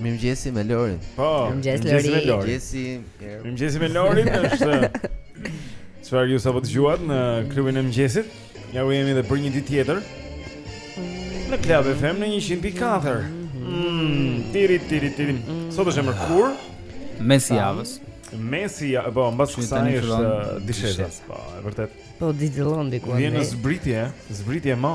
Mirëmëngjesi me Lorin. Po. Mirëmëngjes Lori. Mirëmëngjesi. Mirëmëngjesi me Lorin është Çfarë ju sapo dëgjuat në klubin e mëngjesit? Ja ku jemi edhe për një ditë tjetër. Në Club FM në 100.4. Mm, tiri tiri tiri. Sot është e mërkurë. Mesi javës. Mesi javës, po mbas kësaj është dishezë. Po, e vërtetë. Po ditë lëndi ku. Vjen në zbritje, zbritje më.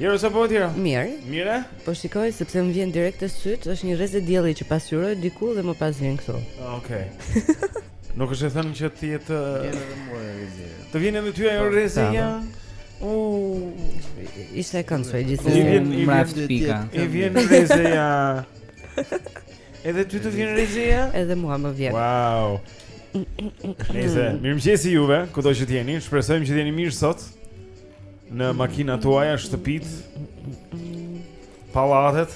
Jero si po të tjerat? Mirë. Mirë. Po shikoj sepse më vjen direkt te sytë, është një rreze dielli që pasqyron diku dhe më pas vjen këtu. Ah, okej. Okay. Nuk është e thënë që të jetë Të vjen edhe ty ajo rrezja. U ishte e këndshme gjithsesi. I vjen i vjen pika. I vjen rrezja. Edhe ty të vjen rrezja? Edhe mua më vjen. Wow. Nice. Mirëmëngjesi juve, kudo që të jeni. Shpresojmë që të jeni mirë sot. Në makinat tuaja, shtëpitë, pallatet,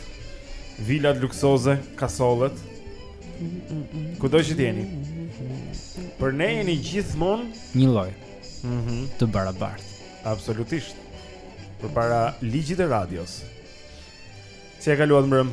vilat luksoze, kasollet, kudo që të jeni. Për ne jeni gjithmonë... Një lloj, mm -hmm. të barabartë. Absolutisht. Përpara ligjit të radios. Si e kaluat mbrëmë?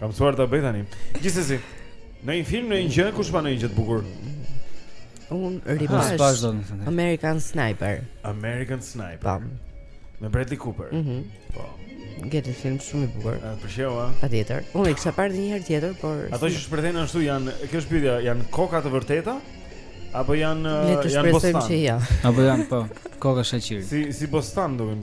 Ka mësuar të bëj tani. Gjithsesi, në një film në një gjë kush pa një gjë të bukur? Unë ripashë. American Sniper. American Sniper. Tamam. Po. Me Bradley Cooper. Mhm. Mm po. Gjetë film shumë i bukur. Të pëlqeu a? Patjetër. Unë e kisha parë edhe një herë tjetër, por Ato që shpërthejnë ashtu janë, kjo është pyetja, janë koka të vërteta? Apo janë janë bostan? Që ja. Apo janë po, koka sheqeri. Si si bostan duken.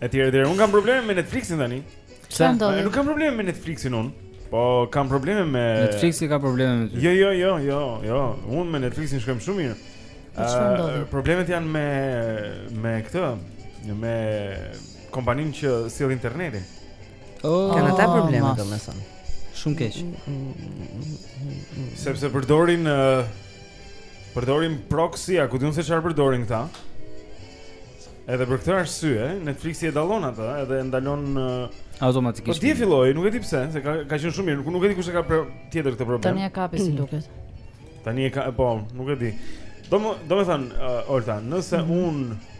Etj etj. Unë kam probleme me Netflixin tani. Pse? Nuk kam probleme me Netflixin unë. Po kam probleme me Netflixi ka probleme me ty. Jo jo jo jo jo. Unë me Netflixin shkojmë shumë mirë. Po çfarë ndodhi? Problemet janë me me këtë, me kompaninë që sjell internetin. Oh, kanë ata probleme oh, domethënë. Shumë keq. Sepse përdorin përdorin proxy, a ku di unë se çfarë përdorin këta? Edhe për këtë arsye, Netflixi e dallon atë edhe e ndalon automatikisht. Po tani filloi, nuk e di pse, se ka ka qenë shumë mirë, nuk nuk e di kush e ka tjetër këtë problem. Tani e kapi si duket. Tani e ka, po, nuk e di. Do më, domethënë, uh, Olta, nëse mm -hmm. unë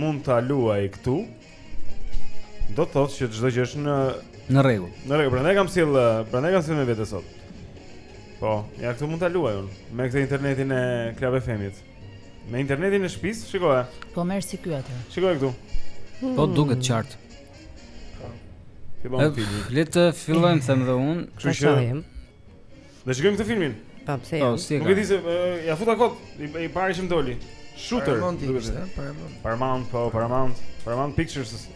mund ta luaj këtu, do të thotë që çdo gjë është në në rregull. Në rregull, prandaj e kam sjellë, prandaj e kam sjellë me vete sot. Po, ja këtu mund ta luaj unë me këtë internetin e Club FM-it. Me internetin e shpis, shikoja Po merre si kjo atër Shikoja këtu hmm. Po duket qartë Fillon filmi Le të fillojmë themi dhe unë Kështu që Dhe shikojmë këtë filmin Pa pse po, jo Nuk e di se Ja futa kot I pari që më doli Shooter Paramount i kështë Paramount Paramount po Paramount Paramount Pictures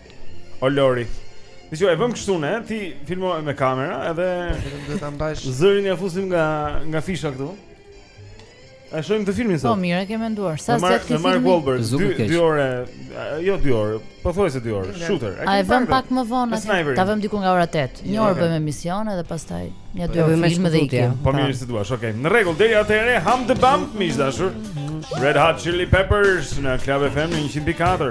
O Lori Dhe që e bëmë kështu ne Ti filmo me kamera Edhe Zërin ja fusim nga Nga fisha këtu E shohim këtë filmin sot. Po mirë e ke menduar. Sa zgjat ky film? Me Mark Wahlberg. Zgjat keq. 2 orë, jo 2 orë, pothuajse 2 orë. Shooter. A e vëm pak më vonë? Ta vëm diku nga ora 8. Një orë bëjmë emision edhe pastaj një dy orë film dhe ikim. Po mirë si të duash. Okej. Në rregull, deri atëherë Hump de Bump, miq dashur. Red Hot Chili Peppers në Club FM 104.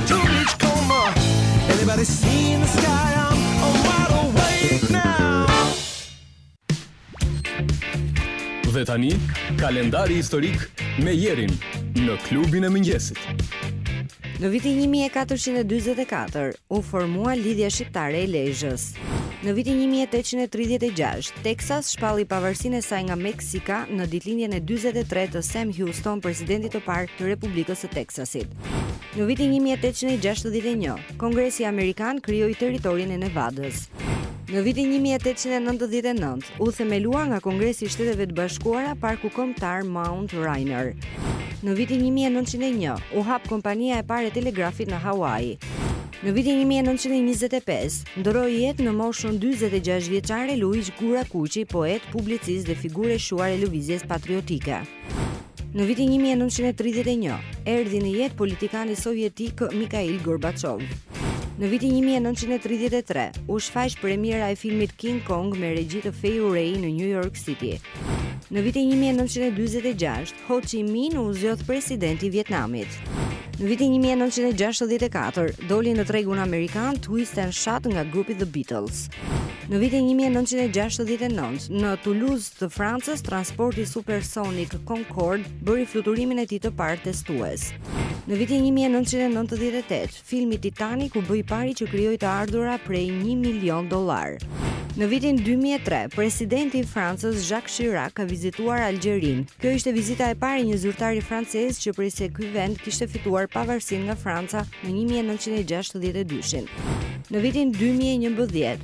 Dhe tani, kalendari historik me Jerin në klubin e mëngjesit. Në vitin 1444, u formua Lidhja Shqiptare e Lezhës. Në vitin 1836, Texas shpalli pavarësinë e saj nga Meksika në ditëlindjen e 43 të Sam Houston, presidentit të parë të Republikës së Texasit. Në vitin 1861, Kongresi Amerikan krijoi territorin e Nevadës. Në vitin 1899, u themelua nga Kongresi i Shteteve të Bashkuara Parku Kombëtar Mount Rainier. Në vitin 1901, u hap kompania e parë e telegrafit në Hawaii. Në vitin 1925, ndërroi jetë në moshën 46 vjeçare Luigj Gurakuqi, poet, publicist dhe figurë e shquar e lëvizjes patriotike. Në vitin 1931, erdhi në jetë politikani sovjetik Mikhail Gorbachev. Në vitin 1933, u shfaq premiera e filmit King Kong me regji të Fay Wray në New York City. Në vitin 1946, Ho Chi Minh u zgjodh president i Vietnamit. Në vitin 1964, doli në tregun amerikan Twist and Shout nga grupi The Beatles. Në vitin 1969, në Toulouse, të Francës, transporti supersonik Concorde bëri fluturimin e tij të parë testues. Në vitin 1998, filmi Titanic u bë i pari që krijoi të ardhura prej 1 milion dollar. Në vitin 2003, presidenti i Francës Jacques Chirac ka vizituar Algjerinë. Kjo ishte vizita e parë e një zyrtari francez që prej se ky vend kishte fituar pavarësinë nga Franca në 1962-shin. Në vitin 2011,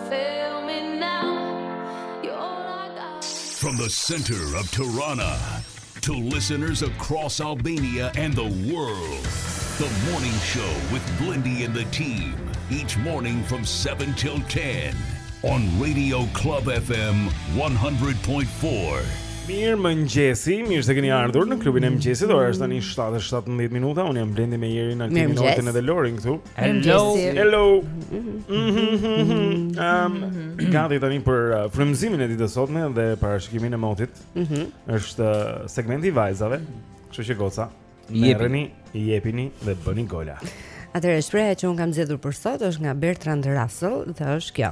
From the center of Tirana to listeners across Albania and the world. The morning show with Blendi and the team each morning from 7 till 10 on Radio Club FM 100.4. Mirëmëngjesi, mirë se keni ardhur në klubin e mëngjesit. Ora është tani 7:17 minuta. Unë jam Blendi me Jerin, Almën, Oltën dhe Lorin këtu. Hello. Hello. Mhm. Ehm, gati tani për uh, frymëzimin e ditës sotme dhe parashikimin e motit. Mhm. Është uh, segmenti i vajzave. Kështu që goca, merreni, jepini dhe bëni gola. Atëherë shprehja që un kam zgjedhur për sot është nga Bertrand Russell dhe është kjo.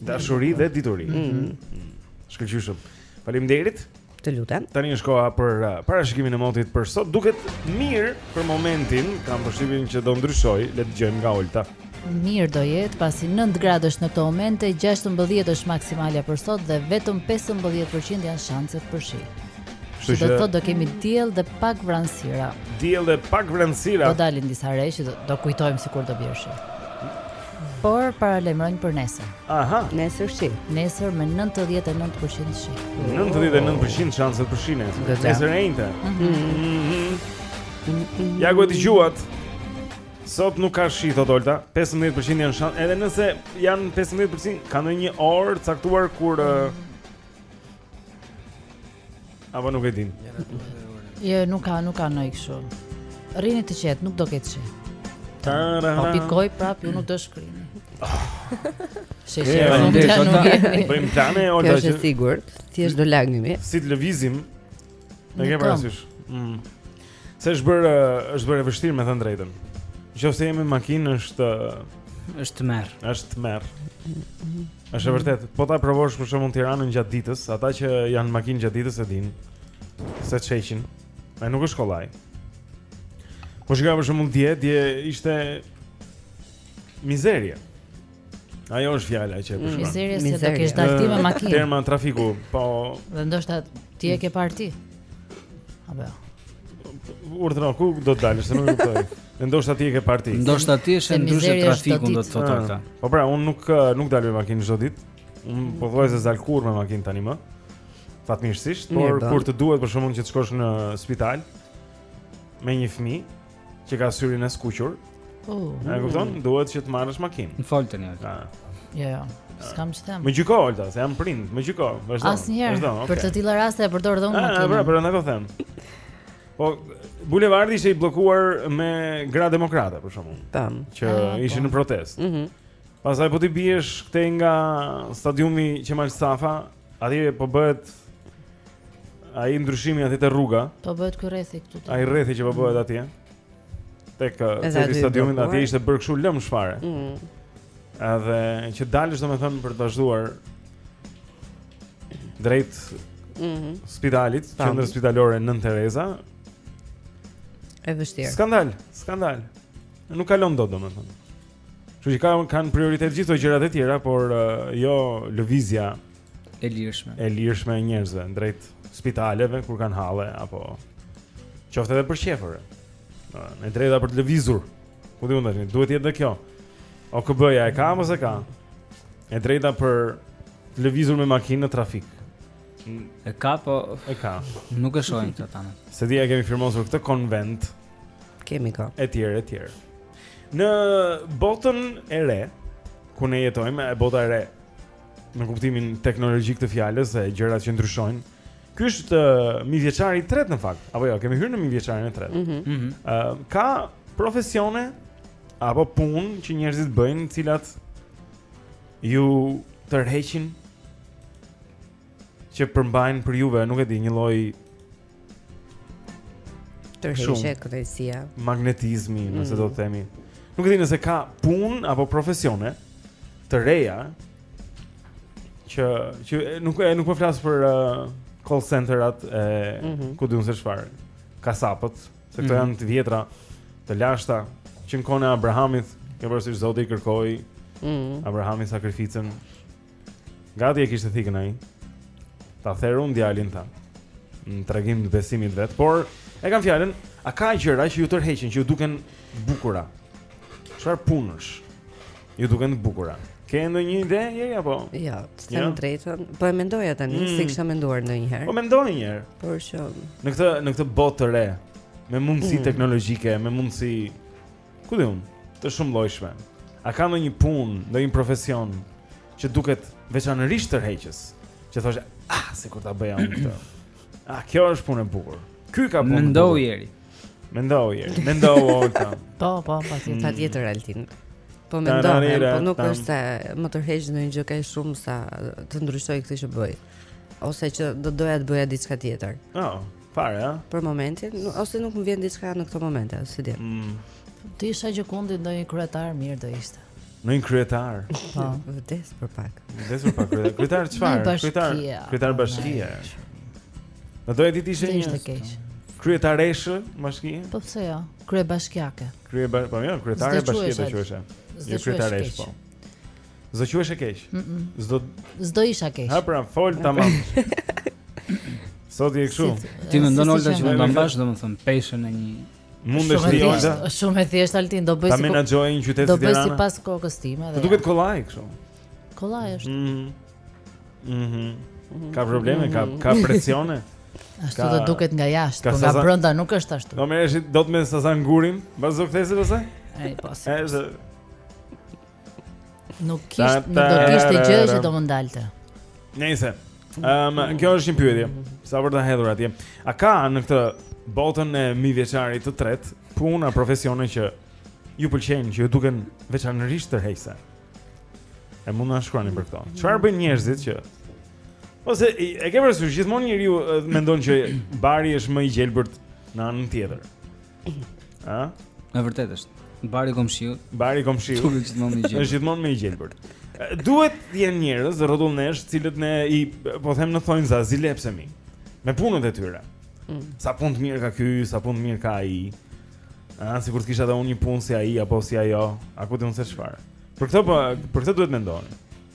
Dashuri dhe dituri. Mm. Shkëlqyshëm. Faleminderit. Të lutem. Tani është koha për uh, parashikimin e motit për sot. Duket mirë për momentin, kam përshtypjen që do ndryshoj, le të dëgjojmë nga Olta. Mirë do jetë, pasi 9 gradë është në këto momente, 16 është maksimalja për sot dhe vetëm 15% janë shanset për shi. Kështu që do të thotë do kemi diell dhe pak vranësira. Diell dhe pak vranësira. Do dalin disa re, do, do kujtojmë sikur do bjerë shi. Por paralajmërojnë për nesër. Aha. Nesër shi. Nesër me 99% shi. 99% shanse për shi nesër. Nesër e enjte. Ja ku e dëgjuat. Sot nuk ka shi thot Olta, 15% janë shanset. Edhe nëse janë 15%, ka ndonjë orë caktuar kur mm. Apo nuk e din. Jo, nuk ka, nuk ka ndonjë kështu. Rrini të qetë, nuk do ketë shi. Tara. Po pikoj prap, ju nuk do shkrini. Se se nuk do të ndihni. Bëjmë plane Olta. Është e sigurt. Thjesht do lagemi. Si të lëvizim? E ke parasysh. Mm. Se është bërë është bërë e vështirë me thënë drejtën. Nqoftë se jemi në makinë është është tmerr. Është tmerr. Është vërtet. Po ta provosh për shembull Tiranën gjatë ditës, ata që janë në makinë gjatë ditës e dinë se ç'heqin. Ai nuk është kollaj. Po shikoja për shembull dje, dje ishte mizerie. Ajo është fjala që e përshkruan. Mizeria se do kesh dalë ti me makinë. Terma trafiku, po. Dhe ndoshta ti e ke parë ti. Apo. Jo? Urdhëro ku do të dalësh, se nuk e kuptoj. Ndoshta ti e ke parë ti. Ndoshta ti është ndryshe trafiku do të thotë ah, ata. Po pra, unë nuk eh, nuk dal me makinë çdo ditë. Unë mm. pothuajse s'dal kurrë me makinë tanimë. Fatmirësisht, por kur të duhet për shembull që të shkosh në spital me një fëmijë, që ka syrin e skuqur. Oh. E kupton? Duhet që të marrësh makinë. Më fal tani. Ja. Jo, jo. S'kam ç'them. Më gjyko Olta, se jam prind, më gjyko. Vazhdo. Asnjëherë. Okay. Për të tilla raste e përdor dhe unë ah, makinën. Ah, pra, pra, ndaj po them. Po bulevardi ishte i bllokuar me gra demokrate për shkakun. Tan, që ah, po. ishin në protestë. Mhm. Pastaj po ti biesh këtej nga stadiumi Qemal Stafa, Aty po bëhet ai ndryshimi aty te rruga Po bëhet ky rrethi këtu te Ai rrethi që po bëhet atje Tek te te stadiumi aty ishte bërë kështu lëmsh fare mm. Edhe që të dalësh domethënë për të vazhduar Drejt mm -hmm. spitalit Tam. Qendër spitalore Nënë Tereza E vështirë Skandal, skandal Nuk kalon dot domethënë Kështu që kanë kanë prioritet gjithë këto gjërat e tjera, por uh, jo lëvizja e lirshme. E lirshme e njerëzve drejt spitaleve kur kanë halle apo qoftë edhe për qejf. E drejta për të lëvizur. Ku di unë tani, duhet të jetë dhe kjo. OKB-ja e ka apo s'e ka? E drejta për të lëvizur me makinë në trafik. E ka po e ka. Nuk e shohim këtë tani. S'e di a e kemi firmosur këtë konventë Kemi ka. Etj, etj. Në botën e re ku ne jetojmë, e bota e re në kuptimin teknologjik të fjalës e gjërat që ndryshojnë. Ky është uh, mijëvjeçari i tretë në fakt. Apo jo, kemi hyrë në mijëvjeçarin e tretë. Ëh, mm -hmm. uh, ka profesione apo punë që njerëzit bëjnë, të cilat ju tërheqin që përmbajnë për juve, nuk e di, një lloj tërheqje le të themi. Magnetizmi, mm. nëse do të themi. Nuk e di nëse ka punë apo profesione të reja që që nuk e nuk po flas për uh, call centerat e mm -hmm. ku di unë se çfarë. Kasapët, se këto mm -hmm. janë të vjetra, të lashta, që në kohën e Abrahamit, kur pikërisht Zoti i kërkoi mm -hmm. Abrahamit sakrificën Gati e kishte thikën ai. Ta therë djalin ta. Në tregim të besimit të vet, por e kam fjalën, a ka gjëra që ju tërheqin, që ju duken të bukura? Çfarë punësh? Ju duken të bukura. Ke ndonjë ide Jeri apo? Jo, të them ja. drejtën, po e mendoja tani, mm. s'e kisha menduar ndonjëherë. Po mendoj një herë. Por që në këtë në këtë botë të re, me mundësi mm. teknologjike, me mundësi Ku di unë, të shumëllojshme A ka ndonjë punë, ndonjë profesion Që duket veçanërisht tërheqës Që thoshe, ah, sikur ta bëja unë këtë Ah, kjo është punë e bukur Ky ka punë Mendohu Jeri Mendohu Jeri Mendohu Olta Po, po, po, si ta mm. tjetër Altin Po mendohem, po nuk është se më tërheq ndonjë gjë kaq shumë sa të ndryshoj këtë që bëj Ose që do doja të bëja diçka tjetër oh. Fare, a? Për momentin, ose nuk më vjen diçka në këto momente, si di. Mm. Të isha gjëkundi ndonjë kryetar mirë do ishte. Në një kryetar. Po, vdes për pak. Vdes për pak. Kryetar çfarë? Kryetar. Kryetar bashkie. Nuk do të ishe një e keqe. Kryetareshë bashkie? Po pse jo? Kryebashkiake. Krye po jo, kryetare bashkie do quhesha. Jo kryetareshë po. S'do quheshe keq. S'do s'do isha keq. Ha pra, fol tamam. Sot je kështu. Ti mendon Olta që mund ta mbash domethënë peshën e një Mund të shkojë Olta. Shumë e thjeshtë Altin, do bëj si. Të menaxhosh një qytet si Tirana. Do bëj sipas kokës time. Po duket kollaj kështu. Kollaj është. Mhm. Mhm. mhm. Ka probleme, ka ka presione. Ashtu ka, do duket nga jashtë, po nga brenda nuk është ashtu. Do më është do të më sa zan gurin, mbas do kthesë pastaj? Ai po. Është Nuk kishte, nuk do të kishte gjë që do më ndalte. Nëse. Ehm, um, kjo është një pyetje. Sa për ta hedhur atje. A ka në këtë botën e mijëvjeçarit të tretë punë profesione që ju pëlqejnë, që ju duken veçanërisht tërheqëse? E mund të na shkruani për këto. Çfarë bëjnë njerëzit që ose e ke parasysh gjithmonë njeriu mendon që bari është më i gjelbërt në anën tjetër. Ë? Në vërtetë është. Bari i komshiut. Bari i komshiut. Duket gjithmonë më i gjelbër. Është gjithmonë më i gjelbër. Duhet të jenë njerëz rrotull nesh, të cilët ne i po them në thonjëza zilepsemi me punën e tyre. Mm. Sa punë të mirë ka ky, sa punë të mirë ka ai. Ah, sikur të kisha edhe unë një punë si ai apo si ajo, a ku di unë se çfarë. Për këtë po, për këtë duhet të mendoni.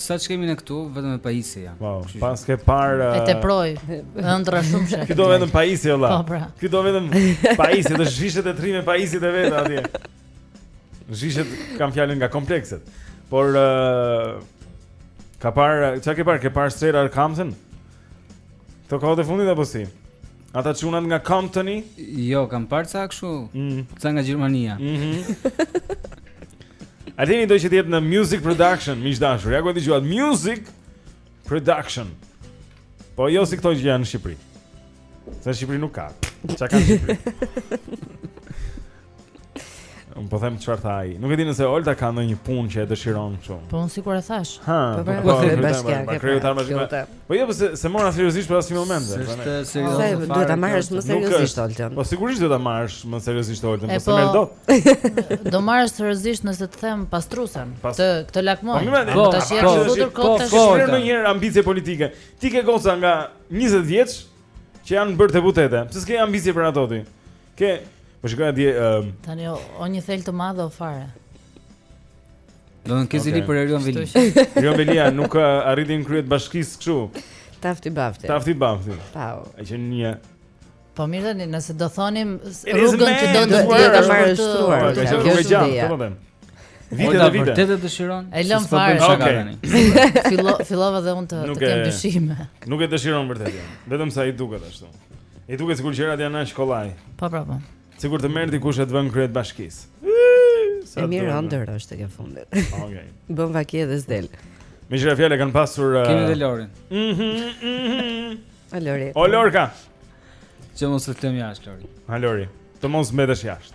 Sa që kemi ne këtu, vetëm me pajisje ja Po, po s'ke parë E te proj, ëndra shumë shë Këto vetëm pajisje, la Po, pra Këto vetëm pajisje, dhe zhishet e tri me pajisje të vetë atje Zhishet kam fjalën nga komplekset Por uh, Ke parë, ça ke parë, ke parë Straight Outta Compton? Këto kohët e fundit apo si? Ata çunat nga Comptoni? Jo, kam parë ca kështu, mm. ca nga Gjermania. Mhm. Mm Altini do që të jetë në Music Production, miq dashur. Ja ku e dëgjuat Music Production. Po jo si këto që janë në Shqipëri. Se në Shqipëri nuk ka. Çka ka në Shqipëri? Unë po them çfarë tha ai. Nuk e di nëse Olta ka ndonjë punë që e dëshiron kështu. Po unë sikur e thashë. Ha, po pra, po e bashkisë. Po kreu ta mashë. Po jo, po se s'e mora seriozisht për asnjë moment. Është seriozisht. Duhet ta marrësh më seriozisht Olta. Po sigurisht duhet ta marrësh më seriozisht Olta, po s'e merr dot. Do marrësh seriozisht nëse të them pastruese. Po këtë lakmoj. Po, po tash je futur kot tash. Po s'ke pasur ndonjëherë ambicie politike. Ti ke goca nga 20 vjeç që janë bërë deputete. Pse s'ke ambicie për ato ti? Ke, më po shikoj atje ë um... Tani o, o një thel të madh o fare. Do të kesh okay. për Erion Veliaj. Erion Veliaj nuk arriti në krye të bashkisë kështu. Tafti bafti. Tafti bafti. Po. Ai që një Po mirë tani, nëse do thonim rrugën që do të duhet ta marrë shtruar. Po, kjo është gjë, po them. Vite dhe vite. Vërtet e dëshiron? E lëmë fare. Okej. Fillo fillova dhe unë të kem dyshime. Nuk e dëshiron vërtet. Vetëm sa i duket ashtu. I duket sikur gjërat janë aq kollaj Po, po, po Sikur të merr dikush e të vë në krye të bashkisë E mirë ëndërr është tek e fundit okay. Bën vaki edhe s'del Mijëra fjalë kanë pasur uh... Keni dhe Lorin mm -hmm, mm -hmm. A Lori O Lorka Që mos të të lëmë jashtë Lori A Lori Të mos mbetesh jashtë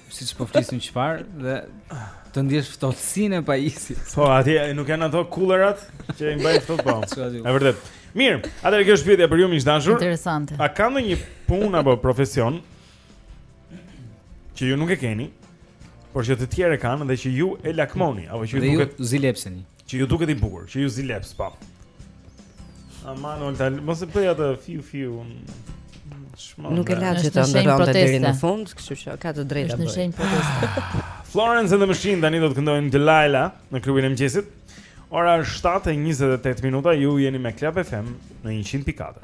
Siç po flisim çfarë dhe të ndjesh ftohtësinë e pajisjes. Po, atje nuk janë ato coolerat që i mbajnë ftohtë po. Është vërtet. Mirë, atëherë kjo është pyetja për ju miq të dashur. Interesante. A ka ndonjë punë apo profesion që ju nuk e keni, por që të tjerë e kanë dhe që ju e lakmoni apo që ju duket zilepseni? Që ju duket i bukur, që ju zileps, po. Aman Olta, mos e bëj atë fiu fiu. Shmon. Nuk e la që të ndërronte deri në fund, kështu që ka të drejtë. Është në shenjë proteste. Florence and the Machine tani do të këndojnë Delilah në klubin e mëngjesit. Ora është 7:28 minuta, ju jeni me Club FM në 100.4.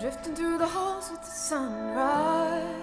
Drifting through the halls with the sunrise.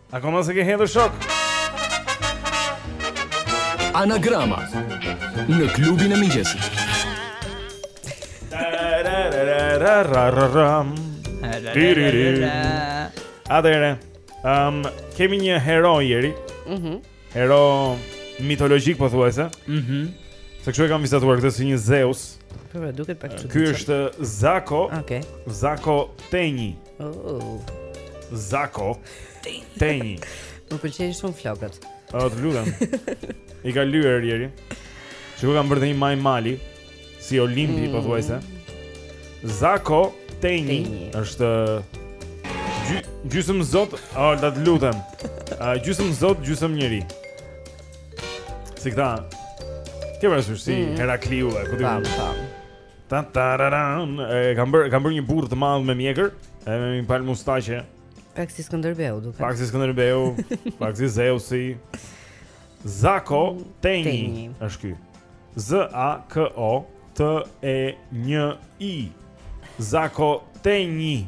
Akoma s'e ke hedhur shok. Anagrama në klubin e mëngjesit. Atëherë, um, kemi një hero, Jeri. Mhm. Mm hero mitologjik pothuajse. Mhm. Mm Se kështu e kam vizatuar këtë si një Zeus. Po, duket pak i çuditshëm. Ky është Zako. Okej. Okay. Zako Tenji. Oh. Zako. Tenji. Më pëlqejnë shumë flokët. O të lutem. I ka lyer Jeri. Shiko kam bërë dhe një majë mali si Olimpi mm. pothuajse. Zako Tenji është gjysëm zot, Olta të lutem. A gjysëm zot, gjysëm njeri. Si këta. Ke parasysh si mm. Herakliu, ku ti. Pam, pam. Ta tararan, e kam bërë kam bërë një burrë të madh me mjekër, e me një palë mustaqe. Pak si Skënderbeu duket. Pak si Skënderbeu, pak si Zeusi. Zako Tenji është ky. Z A K O T E NJ I. Zako Tenji.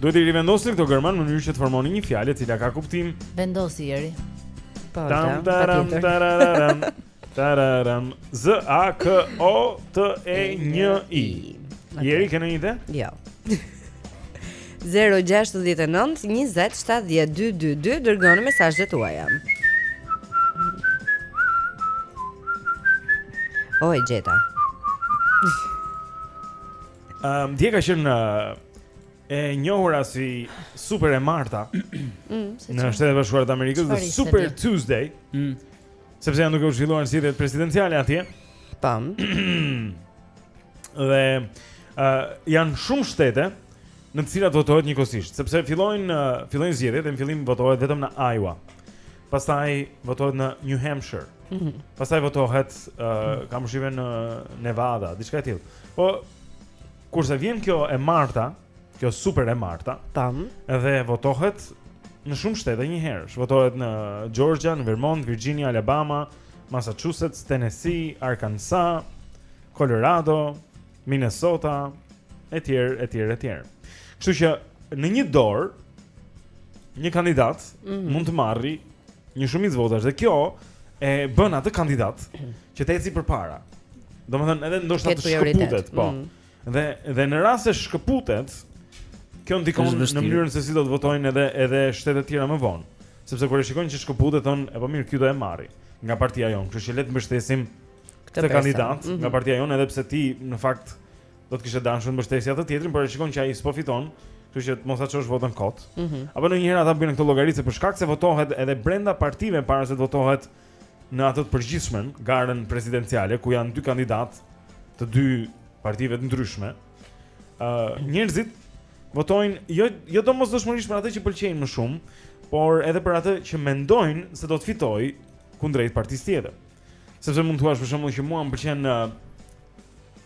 Duhet t'i rivendosni këto gërma në mënyrë që të formoni një fjalë e cila ka kuptim. Vendosi Eri. Po. Tam taram tararam. Tararam. Z A K O T E N I. Eri ke ndonjë ide? Jo. Zero gjashtëdhjetë e nëntë njëzet njëzet dy dy dy dërgoni mesazhet tuaja. O e gjeta. Ehm, um, dje ka qenë e njohura si Super e Marta. Mm, në Shtetet e Bashkuara të Amerikës dhe Super Tuesday. Mm. Sepse janë duke u zhvilluar zgjedhjet presidenciale atje. Pam. dhe uh, janë shumë shtete në të cilat votohet njëkohësisht, sepse fillojnë fillojnë zgjedhjet dhe në fillim votohet vetëm në Iowa. Pastaj votohet në New Hampshire. Mm -hmm. Pastaj votohet uh, kam fiksim në Nevada, diçka e tillë. Po kur ç'vjen kjo e Marta, kjo super e Marta, tan, edhe votohet në shumë shtete njëherësh. Votohet në Georgia, në Vermont, Virginia, Alabama, Massachusetts, Tennessee, Arkansas, Colorado, Minnesota etj etj etj. Kështu që në një dorë një kandidat mm -hmm. mund të marri një shumicë votash dhe kjo e bën atë kandidat që të eci përpara. Domethënë edhe ndoshta të shkëputet, po. Mm -hmm. Dhe dhe në rast se shkëputet, kjo ndikon në mënyrën se si do të votojnë edhe edhe shtete të tjera më vonë. Sepse kur e shikojnë që shkëputet thonë, epo mirë, ky do e marri nga partia jonë. Kështu që le të mbështesim këtë kandidat mm -hmm. nga partia jonë edhe pse ti në fakt do të kishe dashur të mbështesje atë tjetrin, por e shikon që ai s'po fiton, kështu që mos ta çosh votën kot. Mm -hmm. Apo ndonjëherë ata bëjnë këto llogaritë për shkak se votohet edhe brenda partive para se të votohet në atë të përgjithshmen, garën presidenciale ku janë dy kandidatë të dy partive të ndryshme. Ë uh, njerëzit votojnë jo jo domosdoshmërisht për atë që pëlqejnë më shumë, por edhe për atë që mendojnë se do të fitojë kundrejt partisë tjetër. Sepse mund të thuash për shembull që mua më pëlqen uh,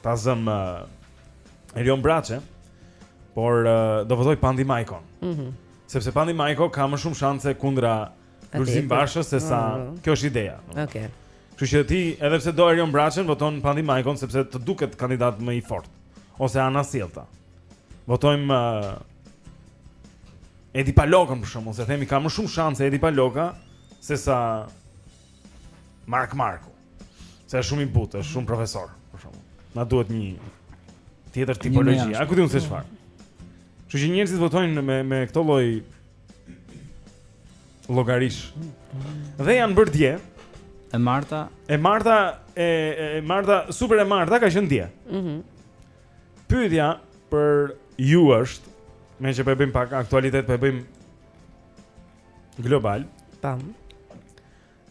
ta zëm uh, Erion Braçe, por uh, do votoj Pandi Majkon. Mhm. Mm sepse Pandi Majko ka më shumë shanse kundra Lulzim Bashës se sa mm -hmm. kjo është ideja. Okej. Okay. Kështu që ti, edhe pse do Erion Braçen, voton Pandi Majkon sepse të duket kandidat më i fortë ose anasjellta. votojmë uh, Edi Palokën për shkak se themi ka më shumë shanse Edi Paloka se sa Mark Marku. Se është shumë i butë, është shumë profesor, për shkakun. Na duhet një tjetër tipologji. A ku diun se çfarë? Kështu që njerëzit votojnë me me këto lloj llogarish. Dhe janë bërë dje. E marta, e marta, e, e marta, super e marta ka qenë dje. Mhm. Mm Pyetja për ju është, meqë po e bëjmë pak aktualitet, po e bëjmë global. Tam.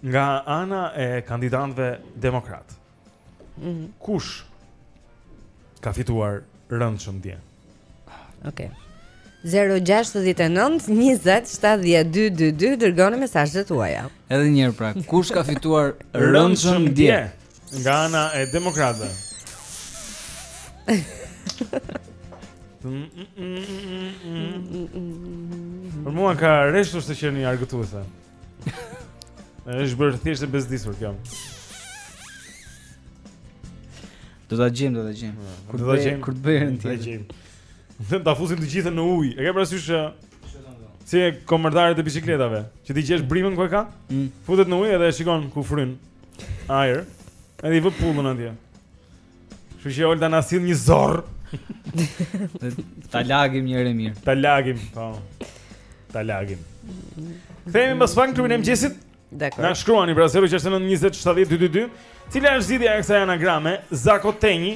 Nga ana e kandidatëve demokratë. Mhm. Mm Kush ka fituar rëndshëm dje? Okej. Okay. 069 20 70 222 dërgoni mesazhet tuaja. Edhe një herë pra, kush ka fituar rëndshëm dje? Nga ana e demokratëve. Për mua ka reshtur së qeni argëtuese. Është bërë thjesht e bezdisur kjo. Do ta gjejmë, do ta gjejmë. Kur do ta gjejmë, kur të bëjmë ti. Do ta gjejmë. Dhe ta fusim të gjithën në ujë. E ke parasysh që si kamerdaret e biçikletave, që t'i gjesh brimën ku e ka? Mm. Futet në ujë dhe e shikon ku fryn. Ajër. Edhe i vë pullën atje. Kështu që Olta na sill një zorrë. Ta lagim njëherë mirë. Ta lagim, po. Ta lagim. Kthehemi pas pak në klubin e mëngjesit. Dakord. Na shkruani pra 069 20 70 222. Cila është zgjidhja e kësaj anagrame? Zakotenji.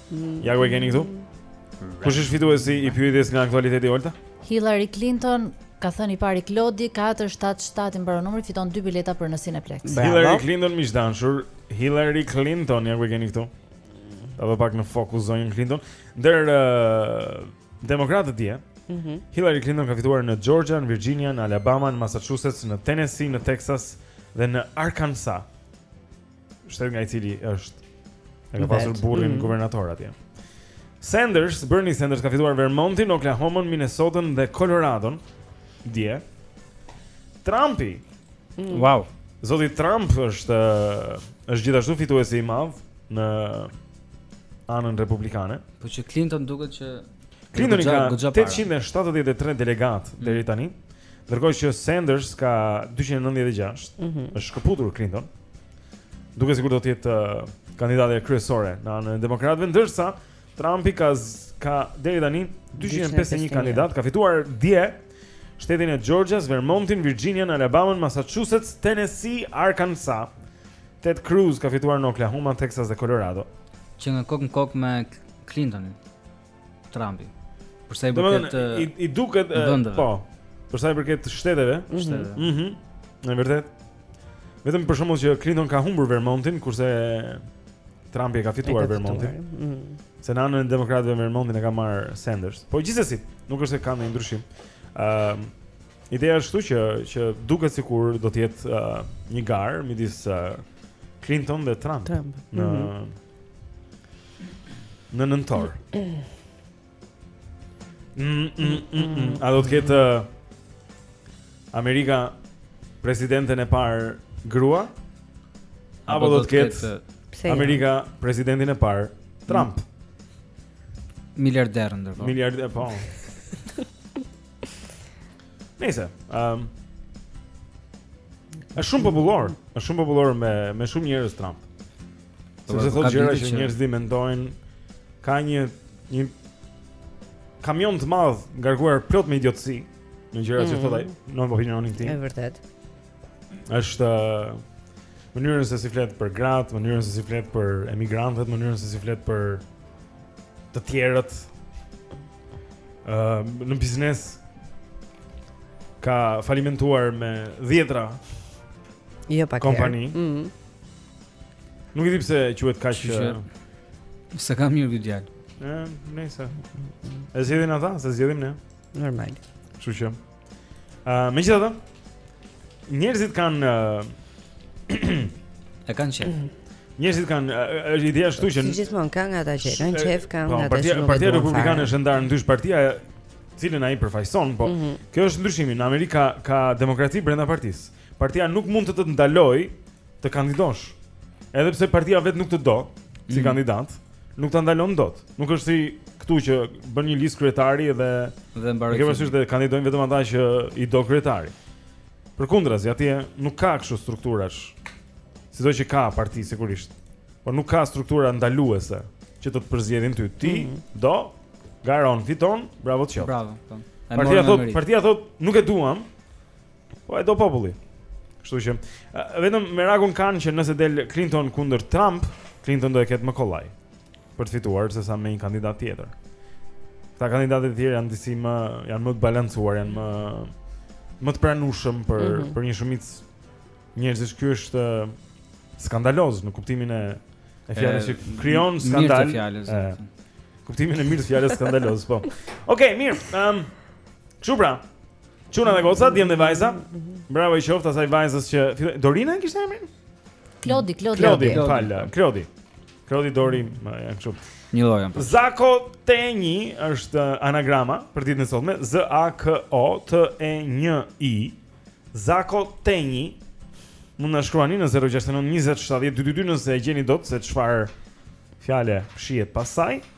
Ja ku e keni këtu? Kush është fituesi i pyetjes nga aktualiteti Olta? Hillary Clinton ka thënë i pari Klodi 477 i mbaron numri fiton dy bileta për në Cineplex. Hillary Clinton miq të dashur, Hillary Clinton ja ku e keni këtu? Ta vë pak në fokus zonjën Clinton. Ndër uh, demokratët dje, mm -hmm. Hillary Clinton ka fituar në Georgia, në Virginia, në Alabama, në Massachusetts, në Tennessee, në Texas dhe në Arkansas. shteti nga i cili është e ka pasur burrin mm. guvernator atje. Sanders, Bernie Sanders ka fituar Vermontin, Oklahomën, Minnesotën dhe Coloradon dje. Trumpi. Mm. Wow. Zoti Trump është është gjithashtu fituesi i madh në anën republikane. Po që Clinton duket që Clinton ka 873 delegatë mm. deri tani. Ndërkohë që Sanders ka 296, mm -hmm. është shkëputur Clinton. Duket sikur do të jetë uh, kandidatja kryesore në anën e demokratëve, ndërsa Trumpi ka ka deri tani 251 kandidatë, ka fituar dje shtetin e Georgias, Vermontin, Virginian, Alabamën, Massachusetts, Tennessee, Arkansas. Ted Cruz ka fituar në Oklahoma, Texas dhe Colorado. Që nga kokë më kokë me Clintonin. Trumpi. Për sa i përket i, i duket po. Për sa i përket shteteve, mhm. shteteve. Mhm. Mm mm në vërtet. Vetëm për shembull që Clinton ka humbur Vermontin kurse Trumpi e ka fituar Vermontin. Mm -hmm. Se në anën e demokratëve Vermontin e ka marrë Sanders. Po gjithsesi, nuk është se ka ndonjë ndryshim. Ëm uh, Ideja është këtu që që duket sikur do të jetë uh, një garë midis uh, Clinton dhe Trump, Trump. në mm -hmm. Në nëntor. Mm, mm, mm, a do të ketë uh, Amerika presidenten e parë grua? Apo do të ketë jo? Amerika presidentin e parë Trump? Miliarder ndërkohë. Miliarder, po. Nëse, ëm um, është shumë popullor, është shumë popullor me me shumë njerëz Trump. Po, Sepse thotë gjëra që njerëzit mendojnë ka një një kamion të madh ngarkuar plot me idiotësi, në gjërat mm -hmm. që thotë ai, në opinionin tim. Është vërtet. Është mënyrën se si flet për gratë, mënyrën se si flet për emigrantët, mënyrën se si flet për të tjerët. Ëm uh, në biznes ka falimentuar me dhjetra. Jo pak. Kompani. Ëh. Mm Nuk e di pse quhet kaq që se ka mirë ky djalë. Ëh, nëse. E zgjedhin ata, s'e zgjedhim ne. Normal. Kështu që. Ëh, uh, megjithatë, njerëzit kanë uh, e kanë qejf. Mhm. Njerëzit kanë është ideja ashtu që si gjithmonë kanë ata që kanë qef, kanë po, ata që nuk kanë. Partia Republikane është ndarë në dysh, partia të cilën ai përfaqëson, po. Mm -hmm. Kjo është ndryshimi në Amerikë ka demokraci brenda partisë. Partia nuk mund të të ndalojë të kandidosh. Edhe pse partia vetë nuk të do si mm -hmm. kandidat, Nuk ta ndalon dot. Nuk është si këtu që bën një listë kryetari dhe dhe mbaroi. Kjo është se kandidojnë vetëm ata që i do kryetari. Përkundrazi atje nuk ka kështu strukturash. Sido që ka parti sigurisht. Po nuk ka struktura ndaluese që të të përzgjedhin ty. Ti mm -hmm. do, garon, fiton, bravo të qoftë. Bravo. Po. Partia thotë, partia thotë, nuk e duam. Po e do populli. Kështu që vetëm merakun kanë që nëse del Clinton kundër Trump, Clinton do e ketë më kollaj për të fituar se sa me një kandidat tjetër. Këta kandidatët e tjerë janë disi më janë më të balancuar, janë më më të pranueshëm për mm -hmm. për një shumicë njerëzish. Ky është skandaloz në kuptimin e e fjalës që krijon skandal. Mirë fjalës. Kuptimin e mirë të fjalës skandaloz, po. Okej, okay, mirë. Ehm, um, pra. Çuna dhe goca, djem dhe vajza. Bravo i qoftë asaj vajzës që filloi. Dorina e kishte emrin? Klodi, Klodi. Klodi, fal. Klodi. Klodi Dori, më janë këtu. Një lloj janë. Zakoteni është anagrama për ditën e sotme, Z A K O T E N I. Zakoteni. Mund të na shkruani në 069 20 70 222 nëse e gjeni dot se çfarë fjale fshihet pas saj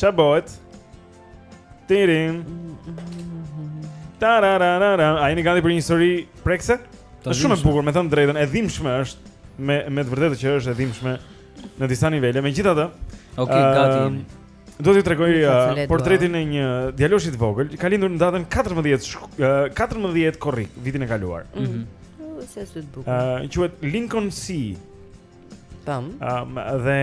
Ça bëhet? Tirin Tarararara A jeni gati për një histori prekëse? Është shumë e bukur, me thënë të drejtën, e dhimbshme është me me të vërtetë që është e dhimbshme në disa nivele. Megjithatë, Okej, okay, uh, gati. Ehm, do t'ju tregoj uh, portretin e një djaloshi të vogël, ka lindur në datën 14 uh, 14 korrik vitin e kaluar. Mhm. Mm -hmm. Sa bukur. Ëh, uh, quhet Lincoln C. Tam. Um, dhe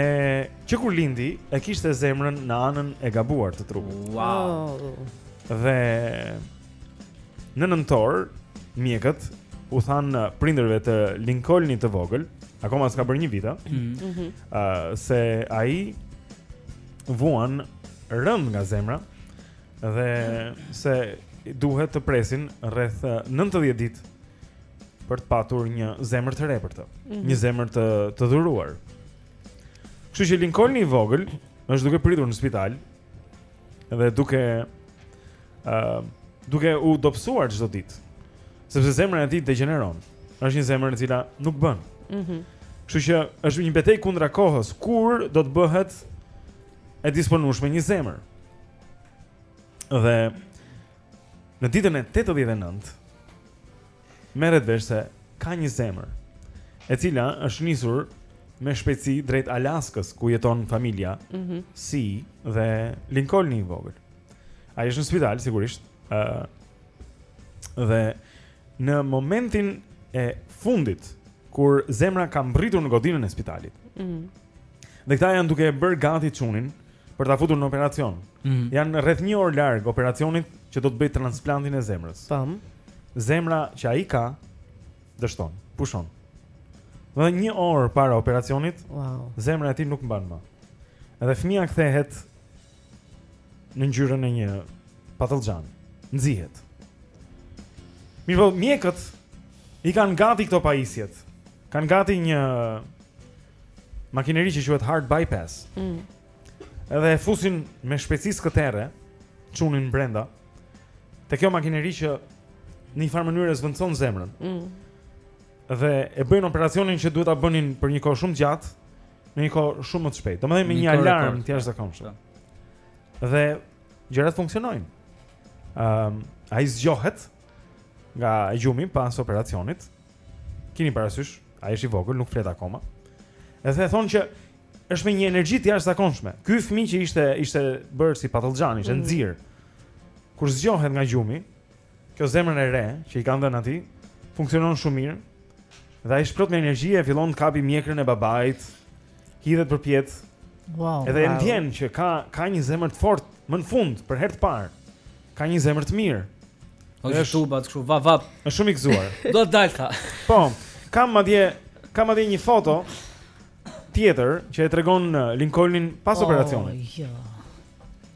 që kur lindi e kishte zemrën në anën e gabuar të trupit. Wow. Oh. Dhe në nëntor mjekët u thanë prindërve të Lincolnit të vogël, akoma s'ka bërë një vit, ëh, mm -hmm. uh, se ai vuan rëndë nga zemra dhe se duhet të presin rreth 90 ditë për të patur një zemër të re për të, mm -hmm. një zemër të të dhuruar. Kështu që Lincolni i vogël është duke pritur në spital dhe duke ë uh, duke u dobësuar çdo ditë, sepse zemra e tij degjeneron. Është një zemër e cila nuk bën. Mhm. Mm Kështu që është një betejë kundra kohës, kur do të bëhet e disponueshme një zemër. Dhe Në ditën e 89-të merret vesh se ka një zemër e cila është nisur me shpejtësi drejt Alaskës ku jeton familja mm -hmm. si dhe Lincolni i vogël. Ai është në spital sigurisht. ë uh, Dhe në momentin e fundit kur zemra ka mbërritur në godinën e spitalit. Mm -hmm. Dhe këta janë duke e bërë gati çunin për ta futur në operacion. Mm -hmm. Janë rreth 1 orë larg operacionit që do të bëjë transplantin e zemrës. Tam. Zemra që ai ka dështon, pushon. Edhe një orë para operacionit wow. Zemra e tij nuk mban më Edhe fëmija kthehet në ngjyrën e një patëllxhani Nxihet. Mirëpo mjekët I kanë gati këto pajisjet Kanë gati një makineri që quhet heart bypass. Mm. Edhe e fusin me shpejtësi skëterre, çunin brenda. Te kjo makineri që në një farë mënyre e zëvendëson zemrën. Mm. Dhe e bëjnë operacionin që duhet ta bënin për një kohë shumë të gjatë, në një kohë shumë më të shpejtë. Domethënë me një, një alarm të jashtëzakonshëm. Po. Dhe gjërat funksionojnë. Ëm, um, ai zgjohet. nga gjumi pas operacionit. Keni parasysh, ai është i vogël, nuk flet akoma. Edhe thonë që është me një energji të jashtëzakonshme. Ky fëmijë që ishte ishte bërë si patëllxhan, ishte mm. nxir. Kur zgjohet nga gjumi, kjo zemër e re që i kanë dhënë atij funksionon shumë mirë. Dhe ai është plot me energji e fillon të kapi mjekrën e babait. Hidhet përpjetë. Wow. Edhe wow. e ndjen që ka ka një zemër të fortë më në fund për herë të parë. Ka një zemër të mirë. Po është duke bërë kështu va va. Është shumë i gëzuar. Do të dalë tha. Po, kam madje kam madje një foto tjetër që e tregon uh, Lincolnin pas oh, operacionit. Po, jo.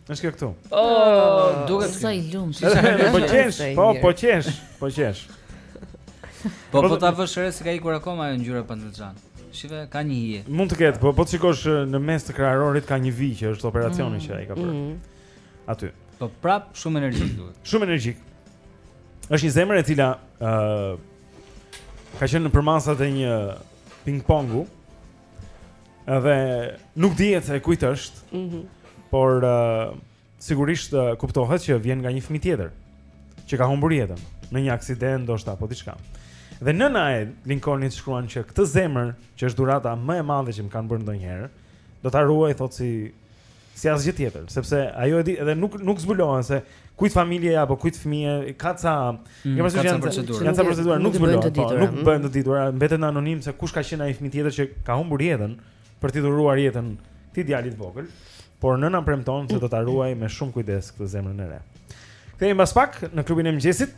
Është kjo këtu. Oh, duket sa i lumtur. Po qesh, po po qesh, po qesh. Po po ta vësh re s'i ka ikur akoma ajo ngjyra patëllxhan. Shife, ka një hije. Mund të ketë, po po të shikosh uh, në mes të kraharorit ka një vijë që është operacioni mm, që ai ka bërë. Mm. aty. Po prap shumë energjik duket. Shumë energjik. Është një zemër e cila ë uh, ka qenë në përmasat e një ping-pongu. Edhe nuk dihet e kujt është. Mhm. Mm por uh, sigurisht uh, kuptohet që vjen nga një fëmijë tjetër që ka humbur jetën në një aksident ndoshta apo diçka. Dhe nëna e Lincolnit shkruan që këtë zemër që është dhurata më e madhe që më kanë bërë ndonjëherë, do ta ruaj thotë si Si asgjë tjetër, sepse ajo e di dhe nuk nuk zbulohen se kujt familje apo kujt fëmije ka ca mm, ka ca procedura. Ka ca procedura, nuk zbulohen, po, nuk mm. bëhen të ditura, mbetet në anonim se kush ka qenë ai fëmijë tjetër që ka humbur jetën për t'i dhuruar jetën këtij djalit të vogël, por nëna premton se do ta ruajë me shumë kujdes këtë zemrën e re. Kthehemi pas pak në klubin e mëngjesit.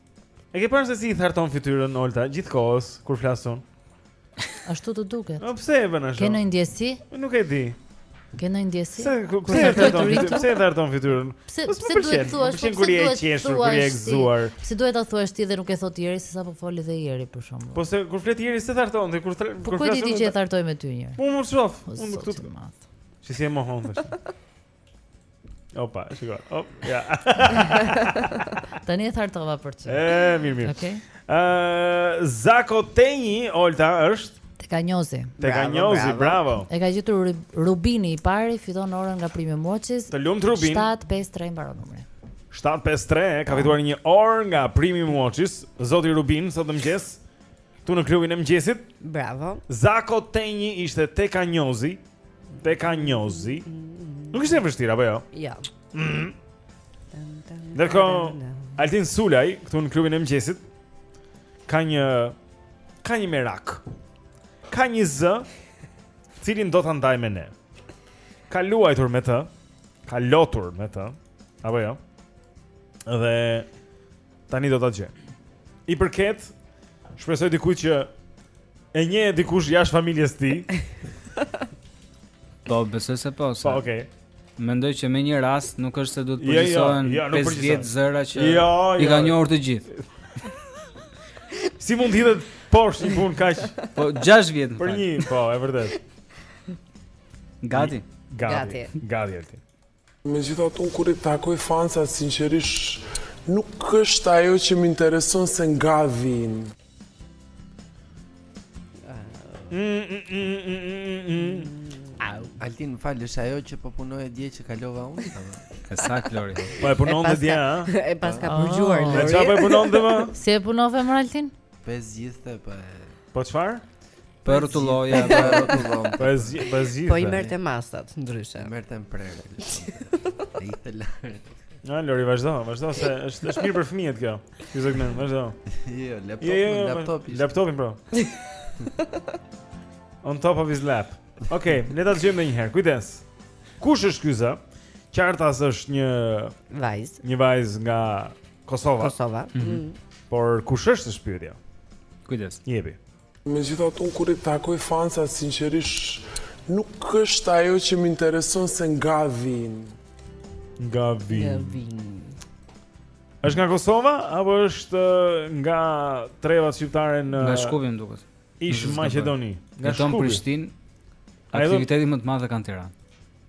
E ke parë se si e tharton fytyrën Olta gjithkohës kur flas unë? Ashtu të duket. Po pse e bën ashtu? Ke ndonjë ndjesi? Nuk e di. Ke ndonjë ndjesi? Se ku pse e tharton fytyrën? Pse e tharton fytyrën? Pse po pse duhet të thuash? Pse kur je e qeshur, kur je e gëzuar? Pse duhet ta thuash ti dhe nuk e thotë Jeri se sapo foli dhe Jeri për shakanë? Po se kur flet Jeri s'e tharton dhe kur kur flet. Po ku di ti që e thartoj me ty unë? Po më shef. Unë këtu. Si si e mohon tash? Opa, shiko. Op, ja. Tani e thartova për ty. E, mirë, mirë. Okej. Ë, Zako Tenji, Olta është Tekanjozi. Tekanjozi, bravo, bravo. bravo. E ka gjetur Ru- Rubini i pari, fiton orën nga Prime Watches. Të lumtë Rubin. 753 mbaron numri. 753 e ka fituar një orë nga Prime Watches, zoti Rubin sot në mëngjes. Këtu në klubin e mëngjesit, Bravo. Zako Tenji ishte Tekanjozi, Tekanjozi. Nuk ishte e vështirë apo jo? Jo. Mm. Ndërkohë Altin Sulaj këtu në klubin e mëngjesit ka një ka një merak. Ka një zë, të cilin do ta ndajë me ne. Ka luajtur me të, ka lotur me të, apo jo? Dhe Tani do ta gjej. I përket shpresoj dikujt që e njeh dikush jashtë familjes së tij. Po, besoj se po. Po, okay. Mendoj që me një rast nuk është se duhet të përgjithësohen jo, jo, jo, 50 zëra që jo, jo, i kanë njohur të gjithë. si mund të hidhet poshtë një punë kaq? Po 6 vjet më. Për një, po, e vërtetë. Gati. Gati. Gati. Gati. Megjithatë unë kur i takoj fansat sinqerisht nuk është ajo që më intereson se nga vijnë. Altin, më fal, është ajo që po punoje dje që kalova unë? E saktë, Lori? Po e punonte dje, a? E paska përgjuar, Lori. E ça po e punonte, ma? Si e punonte, Altin? Po e zgjidhte, po e... Po çfarë? Për rrotulloja, për rrotullon. Po e zgjidh, po e zgjidh. Po i merrte masat ndryshe. I merrte prerë. Ai të lartë. Na Lori vazhdo, vazhdo se është është mirë për fëmijët kjo. Ky segment vazhdo. Jo, laptop, jo, jo, jo, laptop. Laptopin po. On top of his lap. Okej, okay, le ta dëgjojmë edhe një herë. Kujdes. Kush është ky zë? Qartas është një vajzë. Një vajzë nga Kosova. Kosova. Mm -hmm. Por kush është është pyetja? Kujdes. Jepi. Megjithatë unë kur i takoj fansat, sinqerisht, nuk është ajo që më intereson se nga vijnë. Nga vijnë. Nga vijnë. Është nga Kosova, apo është nga trevat shqiptare në... Nga Shkupi më duket. Ish Maqedoni. Nga Shkupi. Në Prishtinë, aktivitetin më të madh ka në Tiranë.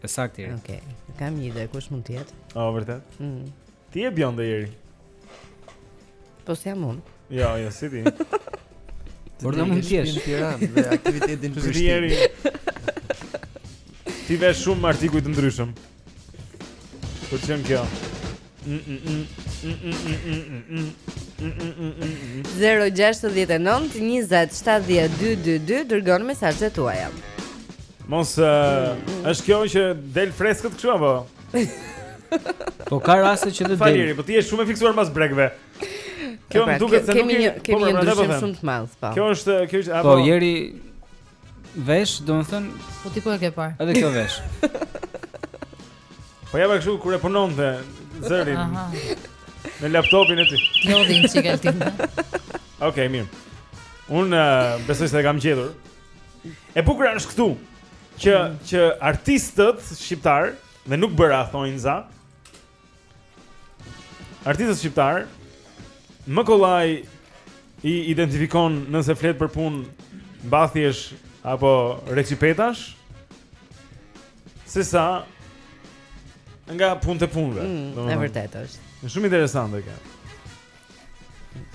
E saktë jeri. Okej. Okay. Kam një ide kush mund të jetë? Ah vërtet? Mhm. Ti je bjonde jeri. Po si jam unë? Jo, jo, si ti. Por dhe mund të jesh në Tiranë dhe aktivitetin për jeri. Ti vesh shumë artikuj të ndryshëm. Po qe dhe kjo? Zero gjashtëdhjetë e nëntë, njëzet, shtatëdhjetë, dy, dy, dy, dërgoni mesazhet tuaja Mos, uh, është kjo që del freskët kështu, apo? Po ka raste që të del Faleminderit, po ti je shumë e fiksuar mas brekve Kjo më duket se nuk kemi një, po, kemi një ndryshim shumë të madh, po. Kjo është, kjo është, apo Po jeri vesh, domethënë, po ti ku e ke parë? Edhe kjo vesh. Po ja, kështu kur e punonte zërin. Aha. Në laptopin e tij. Lodhi një çikë Altin. Okej, okay, mirë. Unë uh, besoj se e kam gjetur. E bukura është këtu që mm. që artistët shqiptarë dhe nuk bëra thonjëza. Artistët shqiptarë më kollaj i identifikon nëse flet për punë mbathjesh apo reçipetash Se sa nga punët e punëve. Mm, e vërtetë është. Është shumë interesante kjo.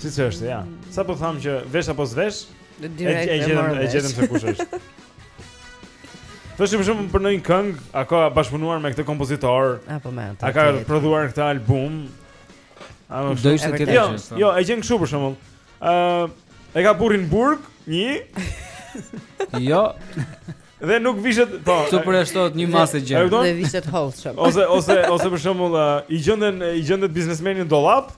Siç është, ja. Sa po thamë që vesh apo s'vesh, e gjetëm se kush është. Të shumë shumë për ndonjë këngë, a ka bashkëpunuar me këtë kompozitor, apo me të A ka prodhuar këtë album, a më shumë. Do ishte tjetër jo, po. jo, e gjen kështu për shembull. Uh, e ka burrin në burg, një. jo. Dhe nuk vishet, po. Kështu përjashtohet një masë gjë. Dhe vishet hollshëm. Ose ose ose për shembull i gjenden i gjendet biznesmeni në dollap.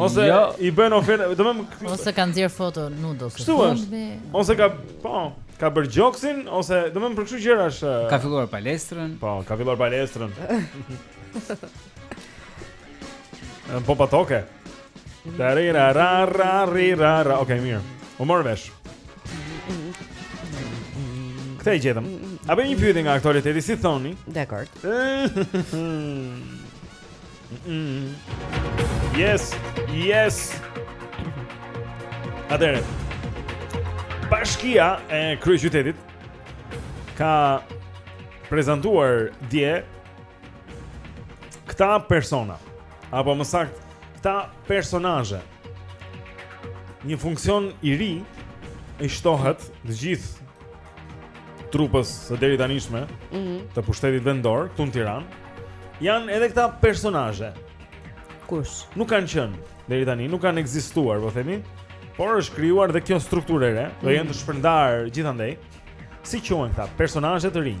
Ose jo. i bën ofertë, do më ose ka nxjerr foto nudo. Kështu është. Ose ka, po, ka bërë gjoksin ose do më për kështu gjëra është. Ka filluar palestrën. Po, ka filluar palestrën. Në popa toke. Tarira ra ra ri ra ra. Okej, mirë. U mor vesh. Këtë e gjetëm. A bëjmë një pyetje nga aktualiteti si thoni? Dakord. Yes, yes. Atëherë. Bashkia e kryeqytetit ka prezantuar dje këta persona. apo më saktë, këta personazhe. Një funksion i ri i shtohet të gjithë trupës së deritanishme mm -hmm. të pushtetit vendor këtu në Tiranë. Janë edhe këta personazhe. Kush? Nuk kanë qenë deri tani, nuk kanë ekzistuar, po themi, por është krijuar dhe kjo strukturë e re, do mm -hmm. jenë të shpërndarë gjithandej. Si quhen këta personazhe të rinj?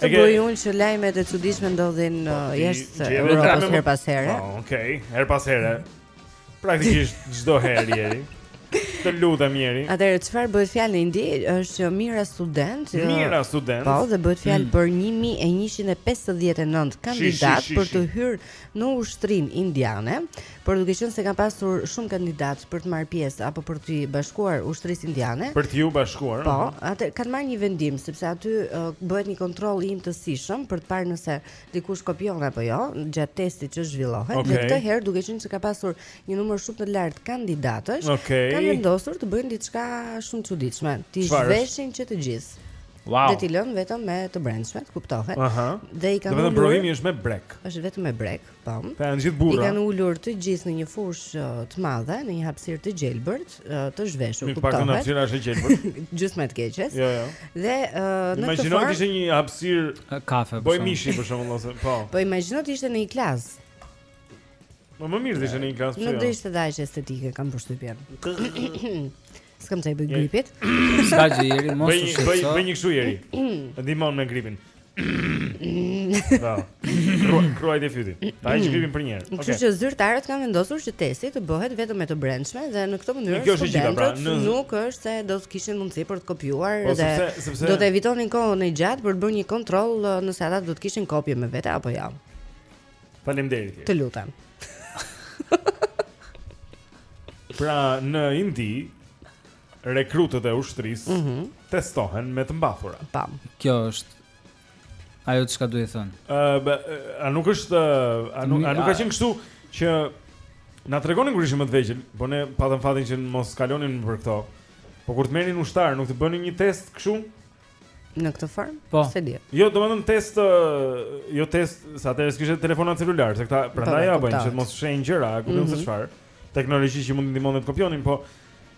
Të bëj unë që lajmet e çuditshme ndodhin po, uh, jashtë Europës her pas here. Po, okay, her pas here. Praktikisht çdo herë ieri. Të lutem ieri. Atëherë çfarë bëhet fjalë në Indi është mijëra studentë, mijëra studentë. Po, dhe bëhet fjalë mm. për 1159 kandidatë për të hyrë në ushtrinë indiane. Por duke qenë se ka pasur shumë kandidatë për të marrë pjesë apo për t'iu bashkuar ushtrisë indiane, Për t'iu bashkuar, po, aha. ata kanë marrë një vendim sepse aty ë, bëhet një kontroll i imtësishëm për të parë nëse dikush kopjon apo jo gjatë testit që zhvillohet Okej. dhe këtë herë duke qenë se ka pasur një numër shumë të lartë kandidatësh, Okej. kanë vendosur të bëjnë diçka shumë të çuditshme, t'i Çfarë është? zhveshin që të gjithë. Wow. Dhe t'i lënë vetëm me të brendshmet, kuptohet. Aha. Dhe i kanë Do të thotë ulur- provimi është me brekë. Është vetëm me brekë. Po. Pra janë të gjithë burra. I kanë ulur të gjithë në një fushë uh, të madhe, në një hapësirë të gjelbërt, uh, të zhveshur, kuptohet. Të paktën hapësira është e gjelbërt. Gjysma e së keqes. Jo, jo. Dhe uh, në këtë Imagjino formë të ishte një hapësirë kafe. Bojë mishi për shembull ose po. Po imagjino të ishte në një klasë. Po më mirë të ishte në një klasë. Nuk do ishte dhe aq estetike, kam përshtypjen. S'kam ç'i bëj gripit. Sa gjeri mos u shqetëso. Bëj bëj një kështu jeri. Ndihmon me gripin. Po. Kruan dhe fyti. Ta heq gripin për një herë. Kështu që zyrtarët kanë vendosur që testi të bëhet vetëm me të brendshme dhe në këtë mënyrë kjo është e gjitha pra. Nuk është se do të kishin mundësi për të kopjuar po, dhe do të evitonin kohën e gjatë për të bërë një kontroll uh, nëse ata do të kishin kopje me vete apo jo. Faleminderit. Të lutem. pra në Indi rekrutët e ushtrisë mm -hmm. testohen me të mbathura. Tam. Kjo është ajo çka duhet thënë. Ë, a nuk është a nuk a nuk ka qenë kështu që na tregonin kur ishim më të vegjël, po ne patëm fatin që mos kalonim nëpër këto. Po kur të merrnin ushtar, nuk të bënin një test kështu? Në këtë formë? Po. S'e di. Jo, domethënë test, jo test, se atëherë s'kishte telefona celularë, se këta prandaj ja bëjnë që të mos shehin gjëra, e kupton se mhm. çfarë? Teknologji që mund t'i ndihmonte të kopjonin, po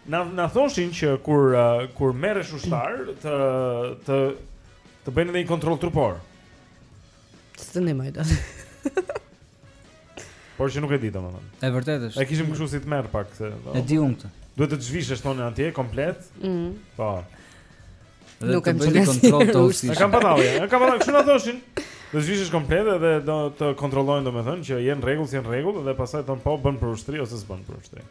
na na thoshin që kur kur merresh ushtar të të të bëjnë një kontroll trupor. S'të ndihmoj dot. Por që nuk e di domethënë. E vërtetë është. E kishim kështu si tmerr pak se. Po. E di unë këtë. Duhet të zhvishesh thonë atje komplet. Mhm. Po. Nuk e bëjnë kontroll te ushtria. E kam patallë, e kam patallë, kështu na thoshin. Do zhvishesh komplet dhe do të kontrollojnë domethënë që je në rregull, s'je në rregull dhe pastaj thonë po bën për ushtri ose s'bën për ushtri.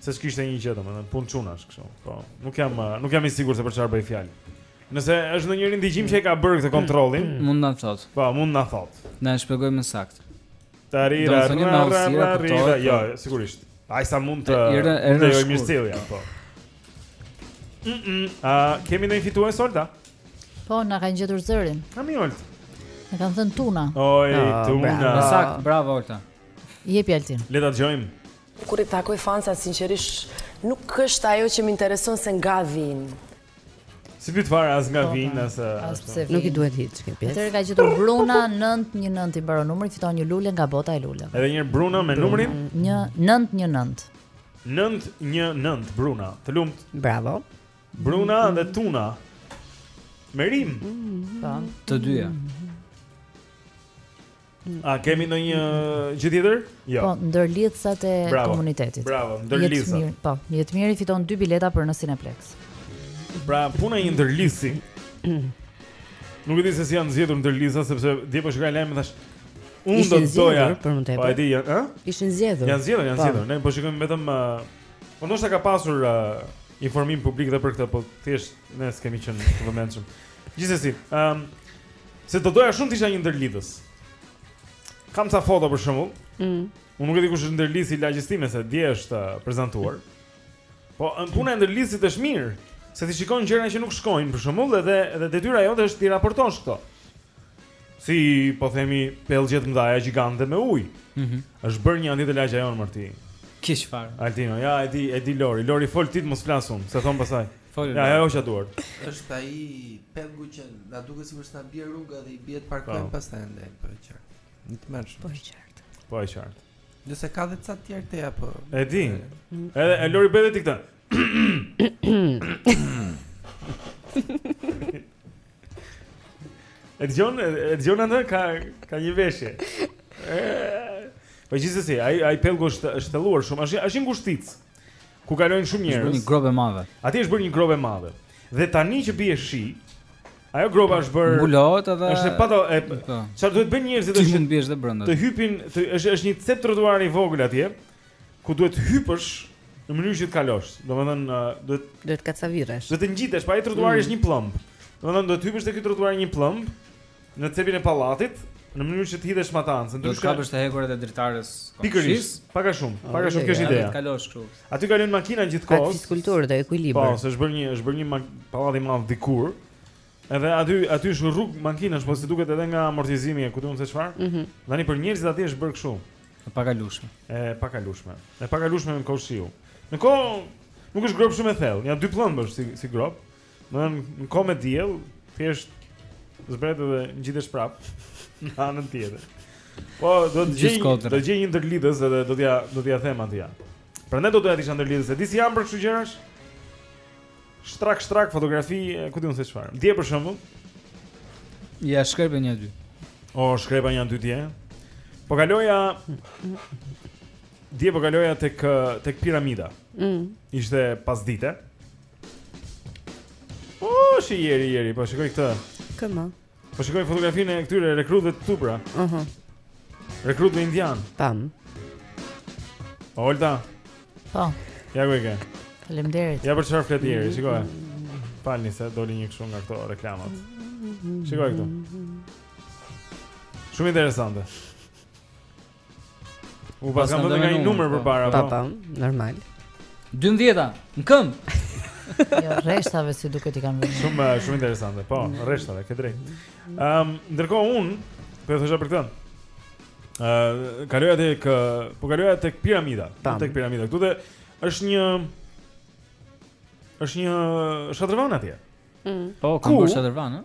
Se s'kishte një gjë domethënë, punë çunash kështu. Po, nuk jam eh, nuk jam i sigurt se për çfarë bëhet fjalë. Nëse është ndonjëri në dëgjim që e ka bërë këtë kontrollin, Mund të na thotë. po mund të na thotë. Na e shpjegojë më saktë. Tarira, Do të thonë një ra, ra, mallësira, ra, kuptohet, rira, po. jo, sigurisht. Ai sa mund të E- era- era mund të lejojë shkurt. mirësjellja, po. Mm-mm. A kemi ndonjë fitues Olta? Po, na kanë gjetur zërin. Kam i Olta. Na kanë thënë Tuna. Oj, Ah, Tuna. E saktë, bravo Olta. Jepi Altin. Le ta dëgjojmë. Kur i takoj fansat sinqerisht nuk është ajo që më intereson se nga vijnë. S'i pyes fare as nga po, vijnë po. as as pse nuk më duhet hiç kjo pjesë. Atëherë ka gjetur Bruna 919 i mbaron numri fiton një lule nga bota e luleve. Edhe një herë Bruna me numrin 919. 919 Bruna. Të lumt. Bravo. Bruna dhe Tuna. Urime. Po. Të dyja. A kemi ndonjë gjë tjetër? Jo. Po, ndërlidhësat e Bravo. komunitetit. Bravo, ndërlidhësat. Jetmir, po, Jetmiri fiton dy bileta për në Cineplex. Pra, puna e një ndërlidhësi. Nuk e di se si janë zgjedhur ndërlidhësat sepse dje po shikoja lajmin thashë unë do Ishin të doja. zgjedhur për më tepër. Po e di, janë, ë? Ishin zgjedhur. Janë zgjedhur, janë Po. zgjedhur. Ne po shikojmë vetëm uh, po ndoshta ka pasur uh, informim publik edhe për këtë, po thjesht ne s'kemi qenë të vëmendshëm. Gjithsesi, ëm um, se do doja shumë të isha një ndërlidhës. Kam ca foto për shembull. Mm. Unë nuk e di kush është ndërlidhës i lagjes time se s'di është uh, prezantuar. Po, um, puna e ndërlidhësit është mirë, se ti shikon gjëra që nuk shkojnë për shembull edhe edhe detyra jote është t'i raportosh këto. Si po themi pellgjet mëdhaja gjigante me ujë. Mhm. Mm është bërë një anëtë lagja jonë mërti. Kish fare. Altino, ja e di e di Lori. Lori fol ti të mos flasun, se thonë pastaj. Faleminderit. Ja, ja hoqa duart. Është ai pellgu që na duket sikur s'na bie rruga dhe i bie të parkojmë po. pastaj andaj po e qartë. E tmerrshme. Po e qartë. Po e qartë. Nëse ka dhe ca të tjerë te apo. E di. Edhe e Lori bëhet ti këtë. E dëgjon, e dëgjon Ana ka ka një veshje. Po gjithsesi, ai ai pellgu është është thelluar shumë. Është është një ngushticë. Ku kalojnë shumë njerëz. Është bërë një gropë e madhe. Aty është bërë një gropë e madhe. Dhe tani që bie shi, ajo gropa është bërë mbulohet edhe është e pato e po. çfarë duhet bëjnë njerëzit të shkojnë bien dhe brenda. Të hypin, të, është është një cep trotuari i vogël atje ku duhet të hipësh në mënyrë që të kalosh. Domethënë duhet duhet kacavirresh. Duhet të ngjitesh, po ai trotuari mm. është një pëllëmbë. Domethënë duhet të hipësh te ky trotuar një pëllëmbë Në cepin e pallatit, në mënyrë që të hidhesh matanë, se ndryshe Do të kapësh te hekurat e dritares së komshisë. Pikërisht. Pak a shumë, pak a shumë kjo është ideja. Kalosh kështu. Aty kalojnë makina gjithë kohës. Ka fizikulturë dhe ekuilibër. Po, se është bërë një, është bërë një pallat i madh dikur. Edhe aty aty është rrugë makinash, po si duket edhe nga amortizimi e ku di unë se çfarë. Mm -hmm. Tani për njerëzit aty është bërë kështu. E pakalueshme. E pakalueshme. E pakalueshme në kohë shiu. Në kohë nuk është gropë shumë e thellë, ja një dy pëllëmbësh si si gropë. Në në kohë me diell, thjesht zbret dhe ngjitesh prapë në anën tjetër. Po do të gjej do të gjej një ndërlidhës edhe do t'ia do t'ia them atij. Prandaj do doja të isha ndërlidhës, e di si jam për kështu gjërash. Shtrak shtrak fotografi, ku di unë se çfarë. Dje për shembull. Ia shkrepe një dy. O shkrepa një dy dje. Po kaloja Dje po kaloja tek tek piramida. Mm. Ishte pasdite. Oh, shi Jeri, Jeri, po shikoj këtë. Këmë. Po shikoj fotografinë e këtyre rekrutëve te tupra. Aha. Uh -huh. Rekrutëve indianë. Tam. Olta. Po. Ja ku e ke. Faleminderit. Ja për çfarë flet Jeri, mm-hmm. shikoje. Falni se doli një kështu nga këto reklamat. Mm-hmm. Shikoje këtu. Shumë interesante. U paskam dhënë një numër përpara. Po, po, normal. 12-a, në këmbë. Jo, rreshtave si duket i kanë vënë. Shumë shumë interesante. Po, mm. rreshtave, ke drejt. Ehm, ndërkohë unë po thosha për këtë. Ë, kaloja tek po kaloja tek piramida, tek piramida. Këtu dhe është një është një shatërvan atje. Mm. Po, ku është shatërvan, ë?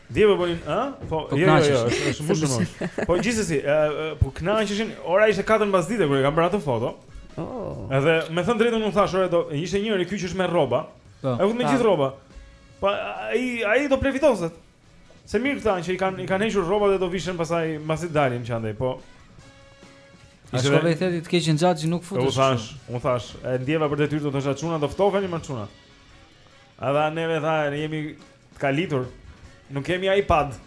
Dje po bënin, ë? Po, po jo, jo, jo, është është shumë shumë. Po gjithsesi, ë, po kënaqeshin, ora ishte 4 mbasdite kur e kam bërë atë foto. Oh. Edhe me thënë të drejtën unë thashë, ora do, ishte njëri ky që është me rroba. Po. Ai me gjithë rroba. Po ai ai do plevitoset. Se mirë këta që i kanë i kanë hequr rrobat dhe do vishen pastaj mbasi dalin që andej, po. I thashë vetë ti të keqen xhaxhi nuk futesh. Unë thashë, unë thashë, e ndjeva për detyrë të thosha çuna do ftoheni mo çuna. Edhe neve tha, jemi Të kalitur. Nuk kemi iPad.